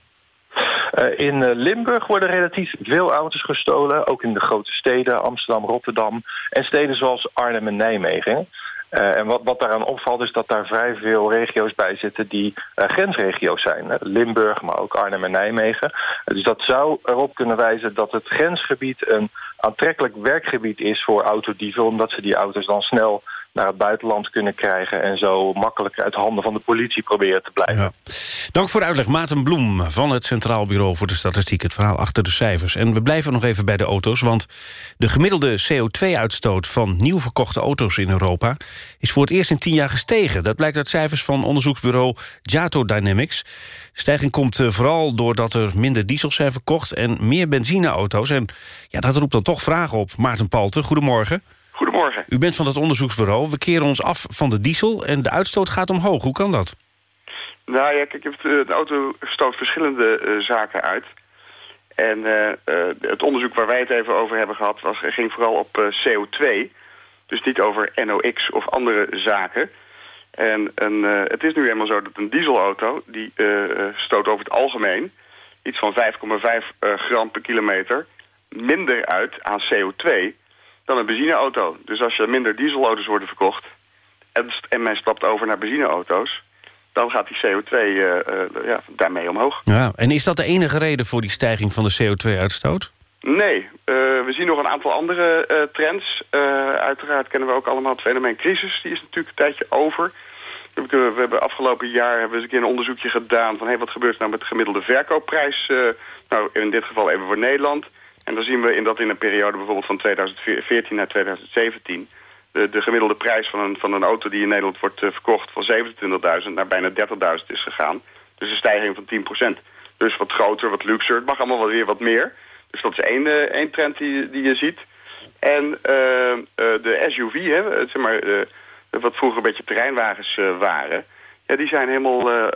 Uh, in Limburg worden relatief veel auto's gestolen. Ook in de grote steden, Amsterdam, Rotterdam... en steden zoals Arnhem en Nijmegen. Uh, en wat, wat daaraan opvalt is dat daar vrij veel regio's bij zitten die uh, grensregio's zijn. Limburg, maar ook Arnhem en Nijmegen. Uh, dus dat zou erop kunnen wijzen dat het grensgebied een aantrekkelijk werkgebied is voor autodieven... omdat ze die auto's dan snel naar het buitenland kunnen krijgen... en zo makkelijk uit handen van de politie proberen te blijven. Dank voor de uitleg. Maarten Bloem van het Centraal Bureau voor de Statistiek. Het verhaal achter de cijfers. En we blijven nog even bij de auto's, want de gemiddelde CO2-uitstoot... van nieuw verkochte auto's in Europa is voor het eerst in tien jaar gestegen. Dat blijkt uit cijfers van onderzoeksbureau Jato Dynamics. Stijging komt vooral doordat er minder diesels zijn verkocht... en meer benzineauto's. En ja, dat roept dan toch vragen op. Maarten Palten, goedemorgen. Goedemorgen. U bent van het onderzoeksbureau. We keren ons af van de diesel en de uitstoot gaat omhoog. Hoe kan dat? Nou ja, kijk, de auto stoot verschillende uh, zaken uit. En uh, uh, het onderzoek waar wij het even over hebben gehad... Was, ging vooral op CO2. Dus niet over NOx of andere zaken. En een, het is nu eenmaal zo dat een dieselauto... die stoot over het algemeen iets van 5,5 gram per kilometer... minder uit aan CO2 dan een benzineauto. Dus als er minder dieselauto's worden verkocht... en, en men stapt over naar benzineauto's... dan gaat die CO2 uh, uh, ja, daarmee omhoog. Ja, en is dat de enige reden voor die stijging van de CO2-uitstoot? Nee, uh, we zien nog een aantal andere uh, trends. Uh, uiteraard kennen we ook allemaal het fenomeen crisis. Die is natuurlijk een tijdje over. We hebben afgelopen jaar hebben we eens een keer een onderzoekje gedaan... van hey, wat gebeurt er nou met de gemiddelde verkoopprijs... nou, in dit geval even voor Nederland... En dan zien we in dat in een periode bijvoorbeeld van 2014 naar 2017... De, de gemiddelde prijs van een, van een auto die in Nederland wordt uh, verkocht... van 27.000 naar bijna 30.000 is gegaan. Dus een stijging van 10%. Dus wat groter, wat luxer. Het mag allemaal wel weer wat meer. Dus dat is één, uh, één trend die, die je ziet. En uh, de SUV, hè, zeg maar, wat vroeger een beetje terreinwagens waren... Ja, die zijn helemaal,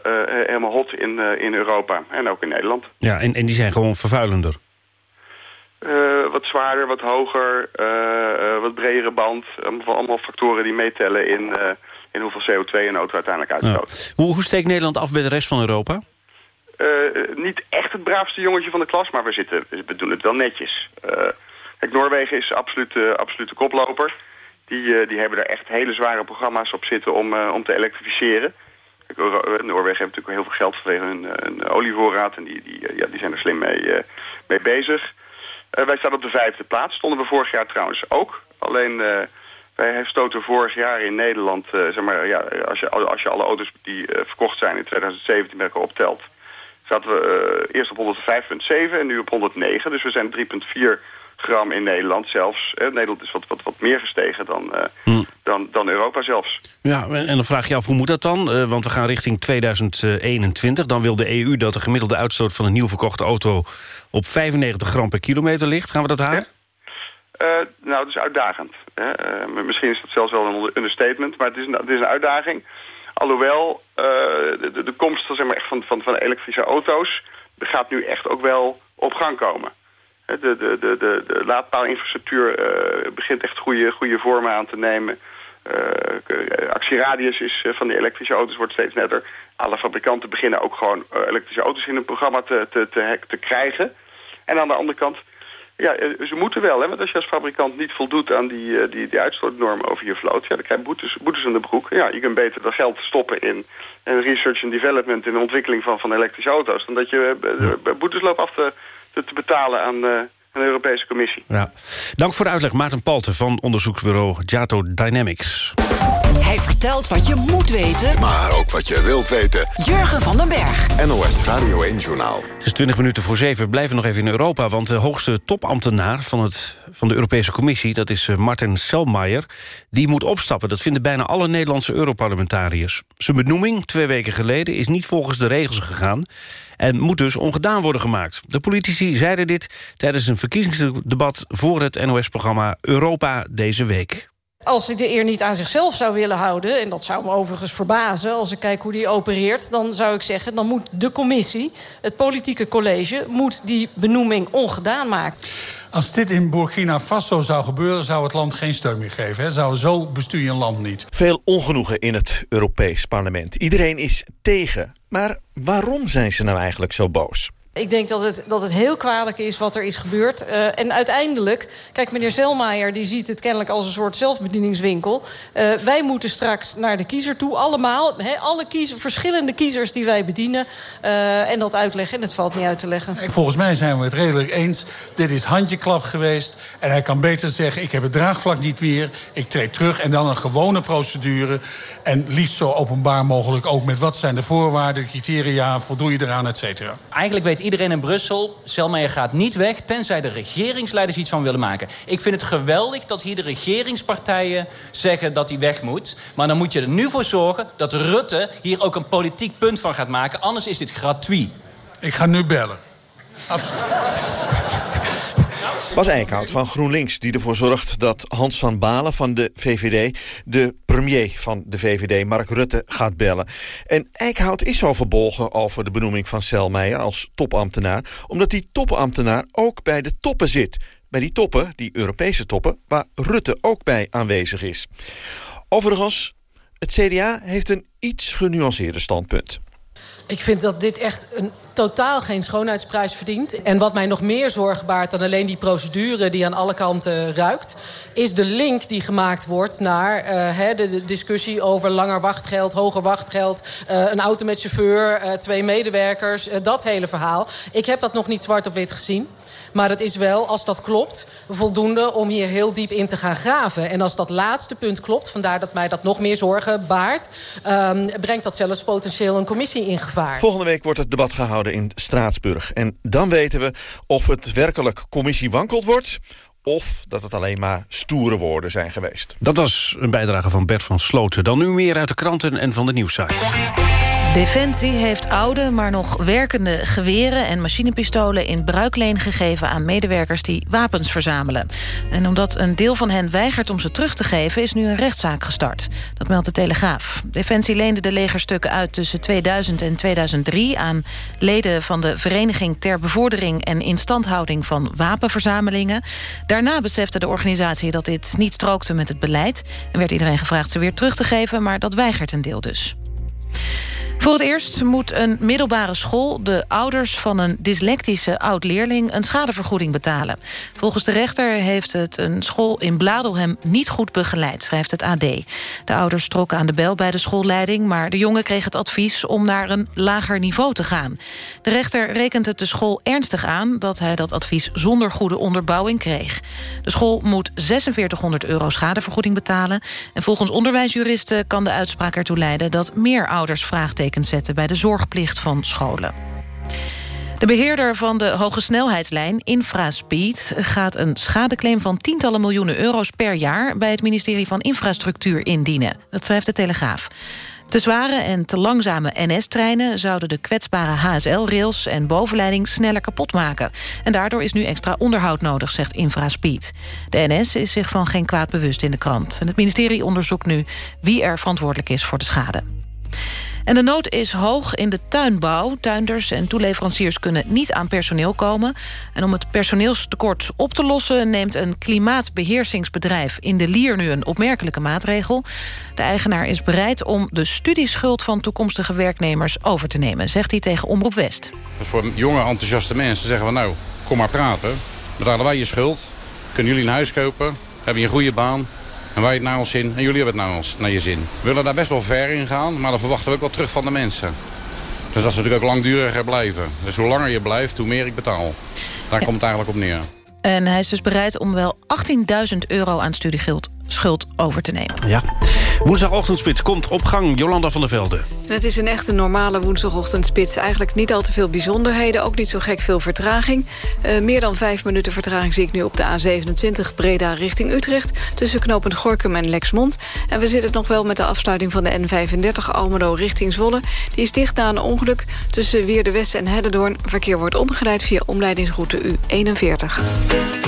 helemaal hot in, in Europa en ook in Nederland. Ja, en, en die zijn gewoon vervuilender? Uh, wat zwaarder, wat hoger, uh, uh, wat bredere band. Allemaal, allemaal factoren die meetellen in, in hoeveel CO2 een auto uiteindelijk uitstoot. Hoe, hoe steekt Nederland af bij de rest van Europa? niet echt het braafste jongetje van de klas, maar we, zitten, we doen het wel netjes. kijk, Noorwegen is absoluut, de koploper. Die, die hebben er echt hele zware programma's op zitten om, om te elektrificeren. Noorwegen heeft natuurlijk heel veel geld vanwege hun, hun olievoorraad. En die, die, ja, die zijn er slim mee, mee bezig. Uh, wij staan op de vijfde plaats. Stonden we vorig jaar trouwens ook. Alleen uh, wij stoten vorig jaar in Nederland... Uh, zeg maar, ja, als, je, als je alle auto's die verkocht zijn in 2017 met elkaar optelt... zaten we eerst op 105,7 en nu op 109. Dus we zijn 3,4 gram in Nederland zelfs. Nederland is wat, wat, wat meer gestegen dan, hmm. dan, dan Europa zelfs. Ja, en dan vraag je af, hoe moet dat dan? Uh, want we gaan richting 2021. Dan wil de EU dat de gemiddelde uitstoot van een nieuw verkochte auto op 95 gram per kilometer ligt. Gaan we dat halen? Uh, nou, het is uitdagend. Uh, misschien is dat zelfs wel een understatement, maar het is een, het is een uitdaging. Alhoewel uh, de, de, komst zeg maar, echt van, van, van elektrische auto's... gaat nu echt ook wel op gang komen. De, de, de, de, de laadpaalinfrastructuur begint echt goede, goede vormen aan te nemen. Uh, actieradius is, van die elektrische auto's wordt steeds netter. Alle fabrikanten beginnen ook gewoon elektrische auto's in hun programma te, te, te, te krijgen. En aan de andere kant ja, eh, ze moeten wel, hè, want als je als fabrikant niet voldoet aan die, eh, die, die uitstootnormen over je vloot, ja, dan krijg je boetes, boetes in de broek. Ja, je kunt beter dat geld stoppen in, in research and development, in de ontwikkeling van, van elektrische auto's, dan dat je boetes loopt af te, te, te betalen aan, de Europese Commissie. Ja. Dank voor de uitleg, Maarten Palten van onderzoeksbureau Jato Dynamics. Hij vertelt wat je moet weten. Maar ook wat je wilt weten. Jurgen van den Berg. NOS Radio 1 Journaal. Het is 20 minuten voor 7. We blijven nog even in Europa. Want de hoogste topambtenaar van, het, van de Europese Commissie... dat is eh, Martin Selmayr, die moet opstappen. Dat vinden bijna alle Nederlandse Europarlementariërs. Zijn benoeming, twee weken geleden, is niet volgens de regels gegaan... en moet dus ongedaan worden gemaakt. De politici zeiden dit tijdens een verkiezingsdebat... voor het NOS-programma Europa deze week. Als hij de eer niet aan zichzelf zou willen houden... en dat zou me overigens verbazen als ik kijk hoe die opereert... dan zou ik zeggen, dan moet de commissie, het politieke college... moet die benoeming ongedaan maken. Als dit in Burkina Faso zou gebeuren... zou het land geen steun meer geven. Hè? Zou zo bestuur je een land niet. Veel ongenoegen in het Europees parlement. Iedereen is tegen. Maar waarom zijn ze nou eigenlijk zo boos? Ik denk dat het, dat het heel kwalijk is wat er is gebeurd. Uh, en uiteindelijk, kijk, meneer Zelmaier die ziet het kennelijk als een soort zelfbedieningswinkel. Uh, wij moeten straks naar de kiezer toe, allemaal. He, alle kiezer, verschillende kiezers die wij bedienen. Uh, en dat uitleggen, en dat valt niet uit te leggen. Volgens mij zijn we het redelijk eens. Dit is handjeklap geweest. En hij kan beter zeggen, ik heb het draagvlak niet meer. Ik treed terug en dan een gewone procedure. En liefst zo openbaar mogelijk ook met wat zijn de voorwaarden, criteria, voldoe je eraan, et cetera. Eigenlijk weet iedereen in Brussel... Selmayr gaat niet weg, tenzij de regeringsleiders iets van willen maken. Ik vind het geweldig dat hier de regeringspartijen zeggen dat hij weg moet. Maar dan moet je er nu voor zorgen dat Rutte hier ook een politiek punt van gaat maken. Anders is dit gratuit. Ik ga nu bellen. Absoluut. Bas Eickhout van GroenLinks die ervoor zorgt dat Hans van Balen van de VVD... de premier van de VVD, Mark Rutte, gaat bellen. En Eickhout is zo verbolgen over de benoeming van Selmeijer als topambtenaar... omdat die topambtenaar ook bij de toppen zit. Bij die toppen, die Europese toppen, waar Rutte ook bij aanwezig is. Overigens, het CDA heeft een iets genuanceerder standpunt. Ik vind dat dit echt een totaal geen schoonheidsprijs verdient. En wat mij nog meer zorg baart dan alleen die procedure... die aan alle kanten ruikt... is de link die gemaakt wordt naar uh, de, discussie over langer wachtgeld... hoger wachtgeld, uh, een auto met chauffeur, uh, twee medewerkers... dat hele verhaal. Ik heb dat nog niet zwart op wit gezien. Maar het is wel, als dat klopt, voldoende om hier heel diep in te gaan graven. En als dat laatste punt klopt, vandaar dat mij dat nog meer zorgen baart... Um, brengt dat zelfs potentieel een commissie in gevaar. Volgende week wordt het debat gehouden in Straatsburg. En dan weten we of het werkelijk commissie wankeld wordt of dat het alleen maar stoere woorden zijn geweest. Dat was een bijdrage van Bert van Sloten. Dan nu meer uit de kranten en van de nieuwsite. Defensie heeft oude, maar nog werkende geweren en machinepistolen in bruikleen gegeven aan medewerkers die wapens verzamelen. En omdat een deel van hen weigert om ze terug te geven, is nu een rechtszaak gestart. Dat meldt de Telegraaf. Defensie leende de legerstukken uit tussen 2000 en 2003 aan leden van de Vereniging ter Bevordering en Instandhouding van Wapenverzamelingen. Daarna besefte de organisatie dat dit niet strookte met het beleid en werd iedereen gevraagd ze weer terug te geven, maar dat weigert een deel dus. Voor het eerst moet een middelbare school de ouders van een dyslectische oud-leerling een schadevergoeding betalen. Volgens de rechter heeft het een school in Bladelhem niet goed begeleid, schrijft het AD. De ouders trokken aan de bel bij de schoolleiding, maar de jongen kreeg het advies om naar een lager niveau te gaan. De rechter rekent het de school ernstig aan dat hij dat advies zonder goede onderbouwing kreeg. De school moet 4600 euro schadevergoeding betalen en volgens onderwijsjuristen kan de uitspraak ertoe leiden dat meer ouders vraagtekens zetten bij de zorgplicht van scholen. De beheerder van de hogesnelheidslijn Infraspeed gaat een schadeclaim van tientallen miljoenen euro's per jaar bij het ministerie van Infrastructuur indienen. Dat schrijft de Telegraaf. Te zware en te langzame NS-treinen zouden de kwetsbare HSL-rails en bovenleiding sneller kapot maken. En daardoor is nu extra onderhoud nodig, zegt Infraspeed. De NS is zich van geen kwaad bewust in de krant. En het ministerie onderzoekt nu wie er verantwoordelijk is voor de schade. En de nood is hoog in de tuinbouw. Tuinders en toeleveranciers kunnen niet aan personeel komen. En om het personeelstekort op te lossen... neemt een klimaatbeheersingsbedrijf in de Lier nu een opmerkelijke maatregel. De eigenaar is bereid om de studieschuld van toekomstige werknemers over te nemen... zegt hij tegen Omroep West. Voor jonge enthousiaste mensen zeggen we nou, kom maar praten. Betalen wij je schuld, kunnen jullie een huis kopen, hebben je een goede baan... En wij het naar ons zin en jullie hebben het naar, ons, naar je zin. We willen daar best wel ver in gaan, maar dan verwachten we ook wel terug van de mensen. Dus dat ze natuurlijk ook langduriger blijven. Dus hoe langer je blijft, hoe meer ik betaal. Daar komt het eigenlijk op neer. En hij is dus bereid om wel 18.000 euro aan studiegeld schuld over te nemen. Ja. Woensdagochtendspits komt op gang. Jolanda van der Velde. het is een echte normale woensdagochtendspits. Eigenlijk niet al te veel bijzonderheden. Ook niet zo gek veel vertraging. Uh, meer dan vijf minuten vertraging zie ik nu op de A27 Breda richting Utrecht. Tussen knooppunt Gorkum en Lexmond. En we zitten nog wel met de afsluiting van de N35 Almelo richting Zwolle. Die is dicht na een ongeluk. Tussen Weerde West en Hedderdoorn. Verkeer wordt omgeleid via omleidingsroute U41.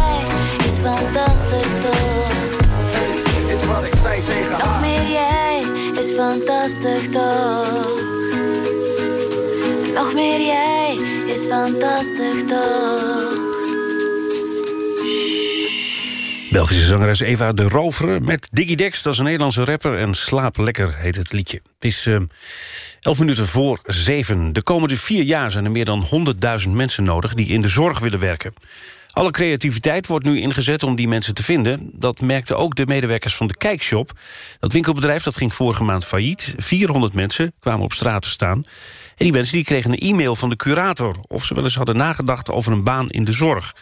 is fantastisch toch. Nog meer jij is fantastisch toch. Belgische zangeres Eva de Rover met Diggy Dex. Dat is een Nederlandse rapper en Slaap Lekker heet het liedje. Het is uh, elf minuten voor zeven. De komende vier jaar zijn er meer dan 100.000 mensen nodig... die in de zorg willen werken. Alle creativiteit wordt nu ingezet om die mensen te vinden. Dat merkten ook de medewerkers van de Kijkshop. Dat winkelbedrijf dat ging vorige maand failliet. 400 mensen kwamen op straat te staan. En die mensen die kregen een e-mail van de curator... of ze wel eens hadden nagedacht over een baan in de zorg.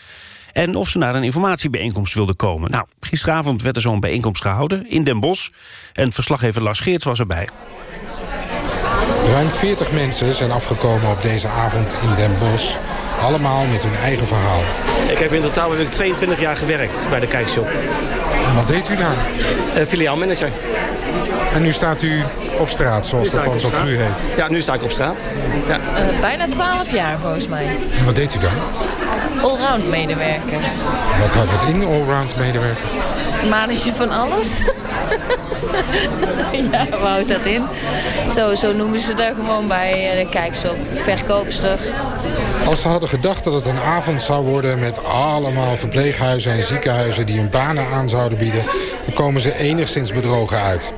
En of ze naar een informatiebijeenkomst wilden komen. Nou, gisteravond werd er zo'n bijeenkomst gehouden in Den Bosch. En verslaggever Lars Geerts was erbij. Ruim 40 mensen zijn afgekomen op deze avond in Den Bosch. Allemaal met hun eigen verhaal. Ik heb in totaal heb ik 22 jaar gewerkt bij de Kijkshop. En wat deed u daar? Uh, filiaalmanager. En nu staat u op straat, zoals dat dan zo cru heet? Ja, nu sta ik op straat. Ja. Uh, bijna 12 jaar volgens mij. En wat deed u dan? Allround medewerker. Wat houdt het in, allround medewerker? Manetje van alles. ja, houdt dat in? Zo, zo noemen ze daar gewoon bij de kijkshop. Verkoopster. Als ze hadden gedacht dat het een avond zou worden met allemaal verpleeghuizen en ziekenhuizen die hun banen aan zouden bieden, dan komen ze enigszins bedrogen uit.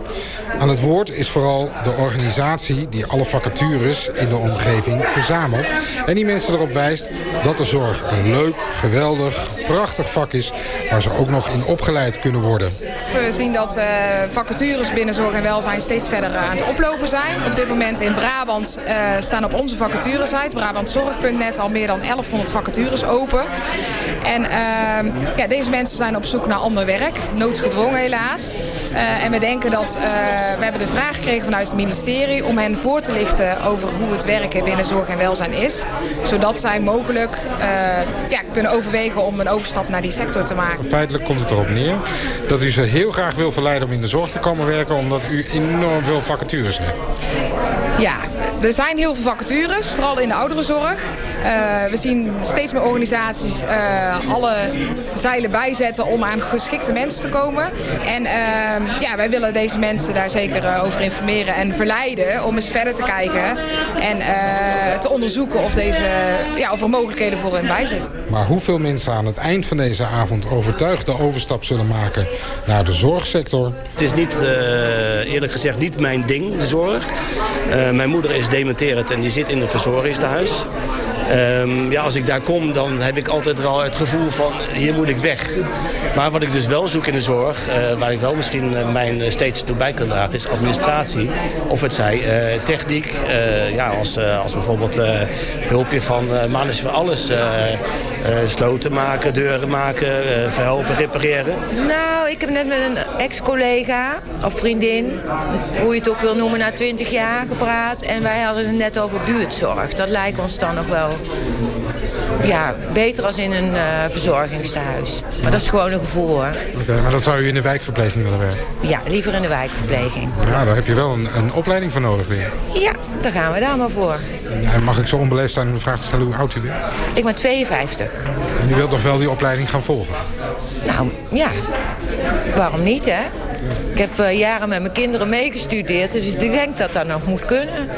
Aan het woord is vooral de organisatie die alle vacatures in de omgeving verzamelt. En die mensen erop wijst dat de zorg een leuk, geweldig, prachtig vak is... waar ze ook nog in opgeleid kunnen worden. We zien dat uh, vacatures binnen zorg en welzijn steeds verder aan het oplopen zijn. Op dit moment in Brabant uh, staan op onze vacaturesite, brabantzorg.net, al meer dan 1100 vacatures open. En uh, ja, deze mensen zijn op zoek naar ander werk, noodgedwongen helaas. En we denken dat we hebben de vraag gekregen vanuit het ministerie om hen voor te lichten over hoe het werken binnen zorg en welzijn is. Zodat zij mogelijk ja, kunnen overwegen om een overstap naar die sector te maken. Feitelijk komt het erop neer dat u ze heel graag wil verleiden om in de zorg te komen werken... omdat u enorm veel vacatures hebt. Ja, er zijn heel veel vacatures, vooral in de ouderenzorg. Uh, we zien steeds meer organisaties uh, alle zeilen bijzetten om aan geschikte mensen te komen. En uh, ja, wij willen deze mensen daar zeker over informeren en verleiden om eens verder te kijken. En te onderzoeken of, deze, ja, of er mogelijkheden voor hen bij zitten. Maar hoeveel mensen aan het eind van deze avond overtuigd de overstap zullen maken naar de zorgsector? Het is niet, eerlijk gezegd, niet mijn ding, de zorg. mijn moeder is dementerend en die zit in een verzorgingstehuis. Um, ja, als ik daar kom, dan heb ik altijd wel het gevoel van hier moet ik weg. Maar wat ik dus wel zoek in de zorg, uh, waar ik wel misschien uh, mijn steeds toe bij kan dragen, is administratie. Of het zij uh, techniek, ja, als, als bijvoorbeeld hulpje van manus voor alles. Sloten maken, deuren maken, verhelpen, repareren. Nou, ik heb net met een ex-collega of vriendin, hoe je het ook wil noemen, na 20 jaar gepraat. En wij hadden het net over buurtzorg. Dat lijkt ons dan nog wel ja, beter als in een uh, verzorgingstehuis. Maar dat is gewoon een gevoel hoor. Oké, okay, maar dat zou u in de wijkverpleging willen werken? Ja, liever in de wijkverpleging. Ja, daar heb je wel een, een opleiding voor nodig weer. Ja, daar gaan we daar maar voor. En mag ik zo onbeleefd zijn om de vraag te stellen hoe oud u bent? Ik ben 52. En u wilt nog wel die opleiding gaan volgen? Nou, ja. Waarom niet, hè? Ik heb uh, jaren met mijn kinderen meegestudeerd, dus ik denk dat dat nog moet kunnen.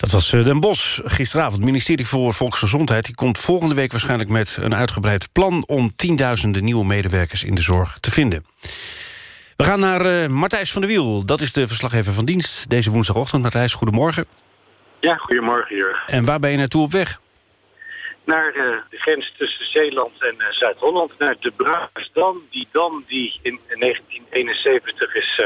Dat was Den Bos gisteravond. Het ministerie voor Volksgezondheid die komt volgende week waarschijnlijk met een uitgebreid plan... om tienduizenden nieuwe medewerkers in de zorg te vinden. We gaan naar uh, Martijs van der Wiel. Dat is de verslaggever van dienst deze woensdagochtend. Martijs, goedemorgen. Ja, goedemorgen, Jurgen. En waar ben je naartoe op weg? Naar uh, de grens tussen Zeeland en uh, Zuid-Holland, naar de Bruisdam. Die dam die in 1971 is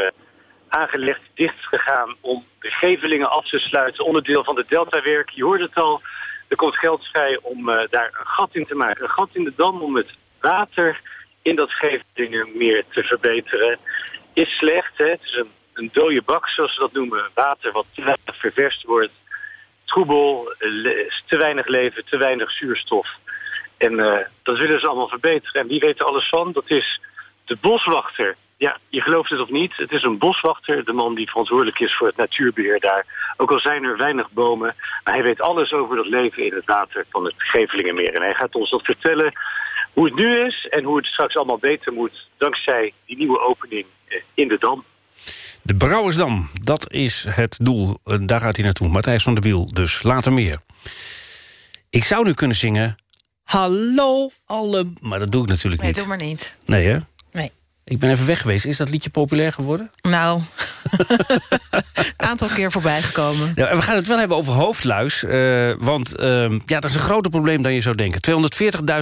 aangelegd, dichtgegaan om de gevelingen af te sluiten. Onderdeel van de Deltawerk. Je hoorde het al, er komt geld vrij om uh, daar een gat in te maken. Een gat in de dam om het water in dat Gevelingenmeer te verbeteren. Is slecht, hè? het is een, een dode bak zoals ze dat noemen. Water wat te weinig ververst wordt. Troebel, te weinig leven, te weinig zuurstof. En uh, dat willen ze allemaal verbeteren. En wie weet er alles van? Dat is de boswachter ja, je gelooft het of niet. Het is een boswachter, de man die verantwoordelijk is voor het natuurbeheer daar. Ook al zijn er weinig bomen, maar hij weet alles over dat leven in het water van het Gevelingenmeer. En hij gaat ons dat vertellen hoe het nu is en hoe het straks allemaal beter moet... dankzij die nieuwe opening eh, in de Dam. De Brouwersdam, dat is het doel. Daar gaat hij naartoe. Matthijs van der Wiel, dus later meer. Ik zou nu kunnen zingen... Hallo alle... Maar dat doe ik natuurlijk nee, niet. Nee, doe maar niet. Nee, hè? Nee. Ik ben even weg geweest. Is dat liedje populair geworden? Nou, aantal keer voorbij gekomen. Ja, we gaan het wel hebben over hoofdluis. eh, want ehm, ja, dat is een groter probleem dan je zou denken.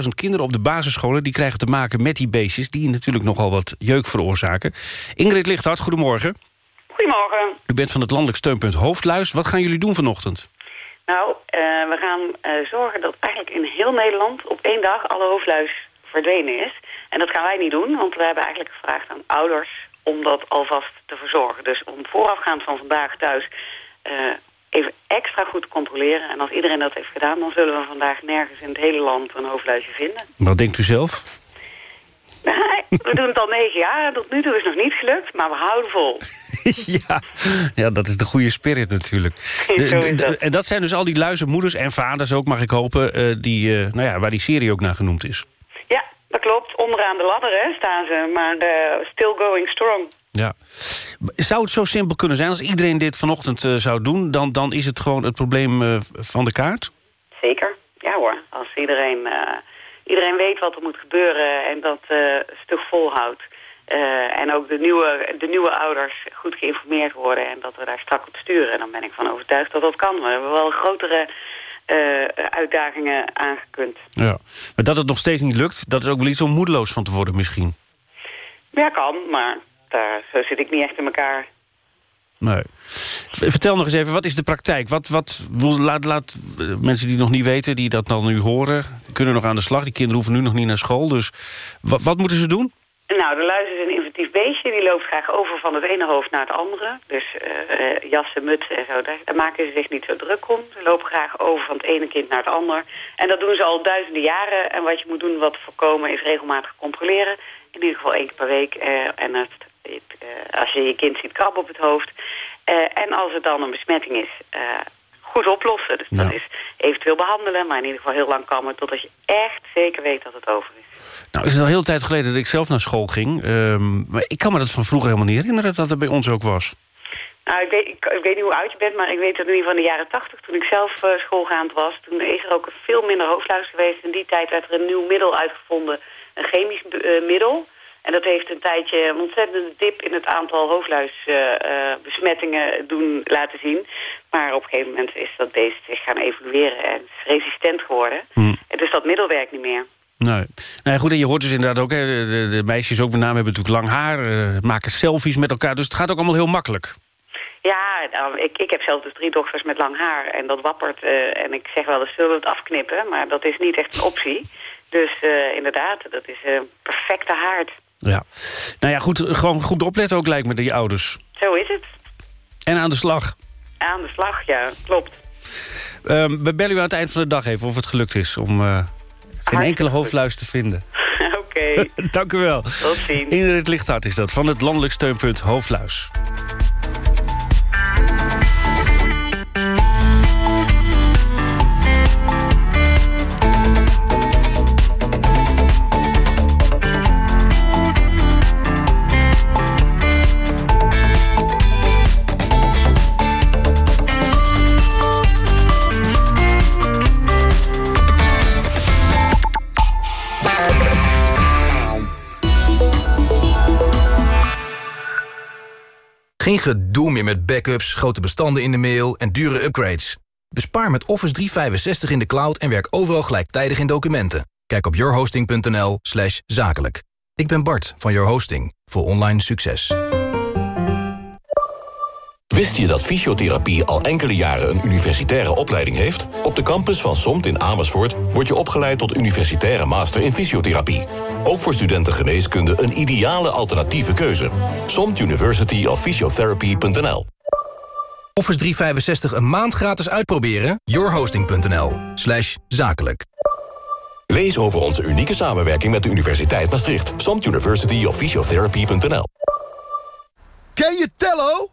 240.000 kinderen op de basisscholen die krijgen te maken met die beestjes... die natuurlijk nogal wat jeuk veroorzaken. Ingrid Lichthart, goedemorgen. Goedemorgen. U bent van het landelijk steunpunt Hoofdluis. Wat gaan jullie doen vanochtend? Nou, eh, we gaan eh, zorgen dat eigenlijk in heel Nederland op één dag alle hoofdluis verdwenen is. En dat gaan wij niet doen, want we hebben eigenlijk gevraagd aan ouders om dat alvast te verzorgen. Dus om voorafgaand van vandaag thuis eh, even extra goed te controleren. En als iedereen dat heeft gedaan, dan zullen we vandaag nergens in het hele land een hoofdluisje vinden. Wat denkt u zelf? Nee, we doen het al negen jaar. Tot nu toe is het nog niet gelukt, maar we houden vol. ja, ja, dat is de goede spirit natuurlijk. De- de- en dat zijn dus al die luizenmoeders en vaders ook, mag ik hopen... eh, die, eh, nou ja, waar die serie ook naar genoemd is. Dat klopt. Onderaan de ladder hè, staan ze, maar eh, still going strong. Ja. Zou het zo simpel kunnen zijn als iedereen dit vanochtend eh, zou doen... Dan, dan is het gewoon het probleem eh, van de kaart? Zeker, ja hoor. Als iedereen, iedereen weet wat er moet gebeuren en dat stug volhoudt. en ook de nieuwe, de nieuwe ouders goed geïnformeerd worden en dat we daar strak op sturen. Dan ben ik van overtuigd dat dat kan. We hebben wel grotere eh, uitdagingen aangekund. Ja. Maar dat het nog steeds niet lukt, dat is ook wel iets om moedeloos van te worden misschien. Ja, kan, maar daar, zo zit ik niet echt in elkaar. Nee. Vertel nog eens even, wat is de praktijk? Wat, wat, laat, laat eh, mensen die nog niet weten, die dat dan nu horen... kunnen nog aan de slag, die kinderen hoeven nu nog niet naar school. Dus wat, wat moeten ze doen? Nou, de luis is een inventief beestje. Die loopt graag over van het ene hoofd naar het andere. Dus eh, jassen, mutsen en zo, daar, daar maken ze zich niet zo druk om. Ze lopen graag over van het ene kind naar het ander. En dat doen ze al duizenden jaren. En wat je moet doen, wat voorkomen, is regelmatig controleren. In ieder geval één keer per week. eh, en het, het, eh, als je je kind ziet krabben op het hoofd. En als het dan een besmetting is, goed oplossen. Dus dat is eventueel behandelen, maar in ieder geval heel lang kammen... totdat je echt zeker weet dat het over is. Nou, is het al heel tijd geleden dat ik zelf naar school ging. Ehm, maar ik kan me dat van vroeger helemaal niet herinneren... dat het bij ons ook was. Nou, ik weet, ik, ik weet niet hoe oud je bent, maar ik weet dat in ieder geval in de jaren tachtig... toen ik zelf eh, schoolgaand was, toen is er ook veel minder hoofdluis geweest. In die tijd werd er een nieuw middel uitgevonden, een chemisch eh, middel. En dat heeft een tijdje een ontzettende dip in het aantal hoofdluisbesmettingen doen laten zien. Maar op een gegeven moment is dat beest zich gaan evolueren en is resistent geworden. En dus dat middel werkt niet meer. Nee. nee, goed, en je hoort dus inderdaad ook... Hè, de, de, meisjes ook met name hebben natuurlijk lang haar... eh, maken selfies met elkaar, dus het gaat ook allemaal heel makkelijk. Ja, nou, ik, ik heb zelf dus drie dochters met lang haar en dat wappert. eh, en ik zeg wel, eens zullen we het afknippen, maar dat is niet echt een optie. Dus eh, inderdaad, dat is een perfecte haard. Ja. Nou ja, goed, gewoon goed opletten ook lijkt me, die ouders. Zo is het. En aan de slag. Aan de slag, ja, klopt. Ehm, we bellen u aan het eind van de dag even of het gelukt is... om geen enkele hoofdluis te vinden. Oké. Dank u wel. Tot ziens. Ingrid Lichthart is dat, van het landelijk steunpunt Hoofdluis. Geen gedoe meer met backups, grote bestanden in de mail en dure upgrades. Bespaar met Office 365 in de cloud en werk overal gelijktijdig in documenten. Kijk op yourhosting.nl zakelijk. Ik ben Bart van Your Hosting voor online succes. Wist je dat fysiotherapie al enkele jaren een universitaire opleiding heeft? Op de campus van SOMT in Amersfoort word je opgeleid tot universitaire master in fysiotherapie. Ook voor studenten geneeskunde een ideale alternatieve keuze. SOMT University of Physiotherapy.nl Office 365 een maand gratis uitproberen? yourhosting.nl slash zakelijk. Lees over onze unieke samenwerking met de Universiteit Maastricht. SOMT University of Physiotherapy.nl Ken je Tello?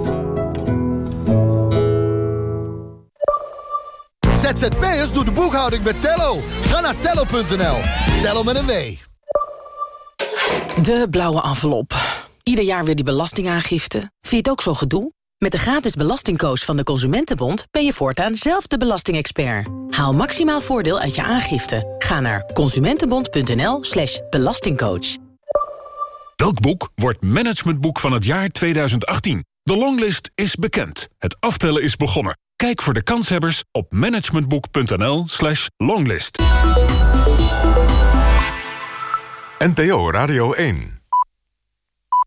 ZZP'ers doet de boekhouding met Tello. Ga naar tello.nl. Tello met een W. De blauwe envelop. Ieder jaar weer die belastingaangifte. Vind je het ook zo gedoe? Met de gratis belastingcoach van de Consumentenbond... ben je voortaan zelf de belastingexpert. Haal maximaal voordeel uit je aangifte. Ga naar consumentenbond.nl slash belastingcoach. Welk boek wordt managementboek van het jaar 2018? De longlist is bekend. Het aftellen is begonnen. Kijk voor de kanshebbers op managementboek.nl slash longlist. NPO Radio 1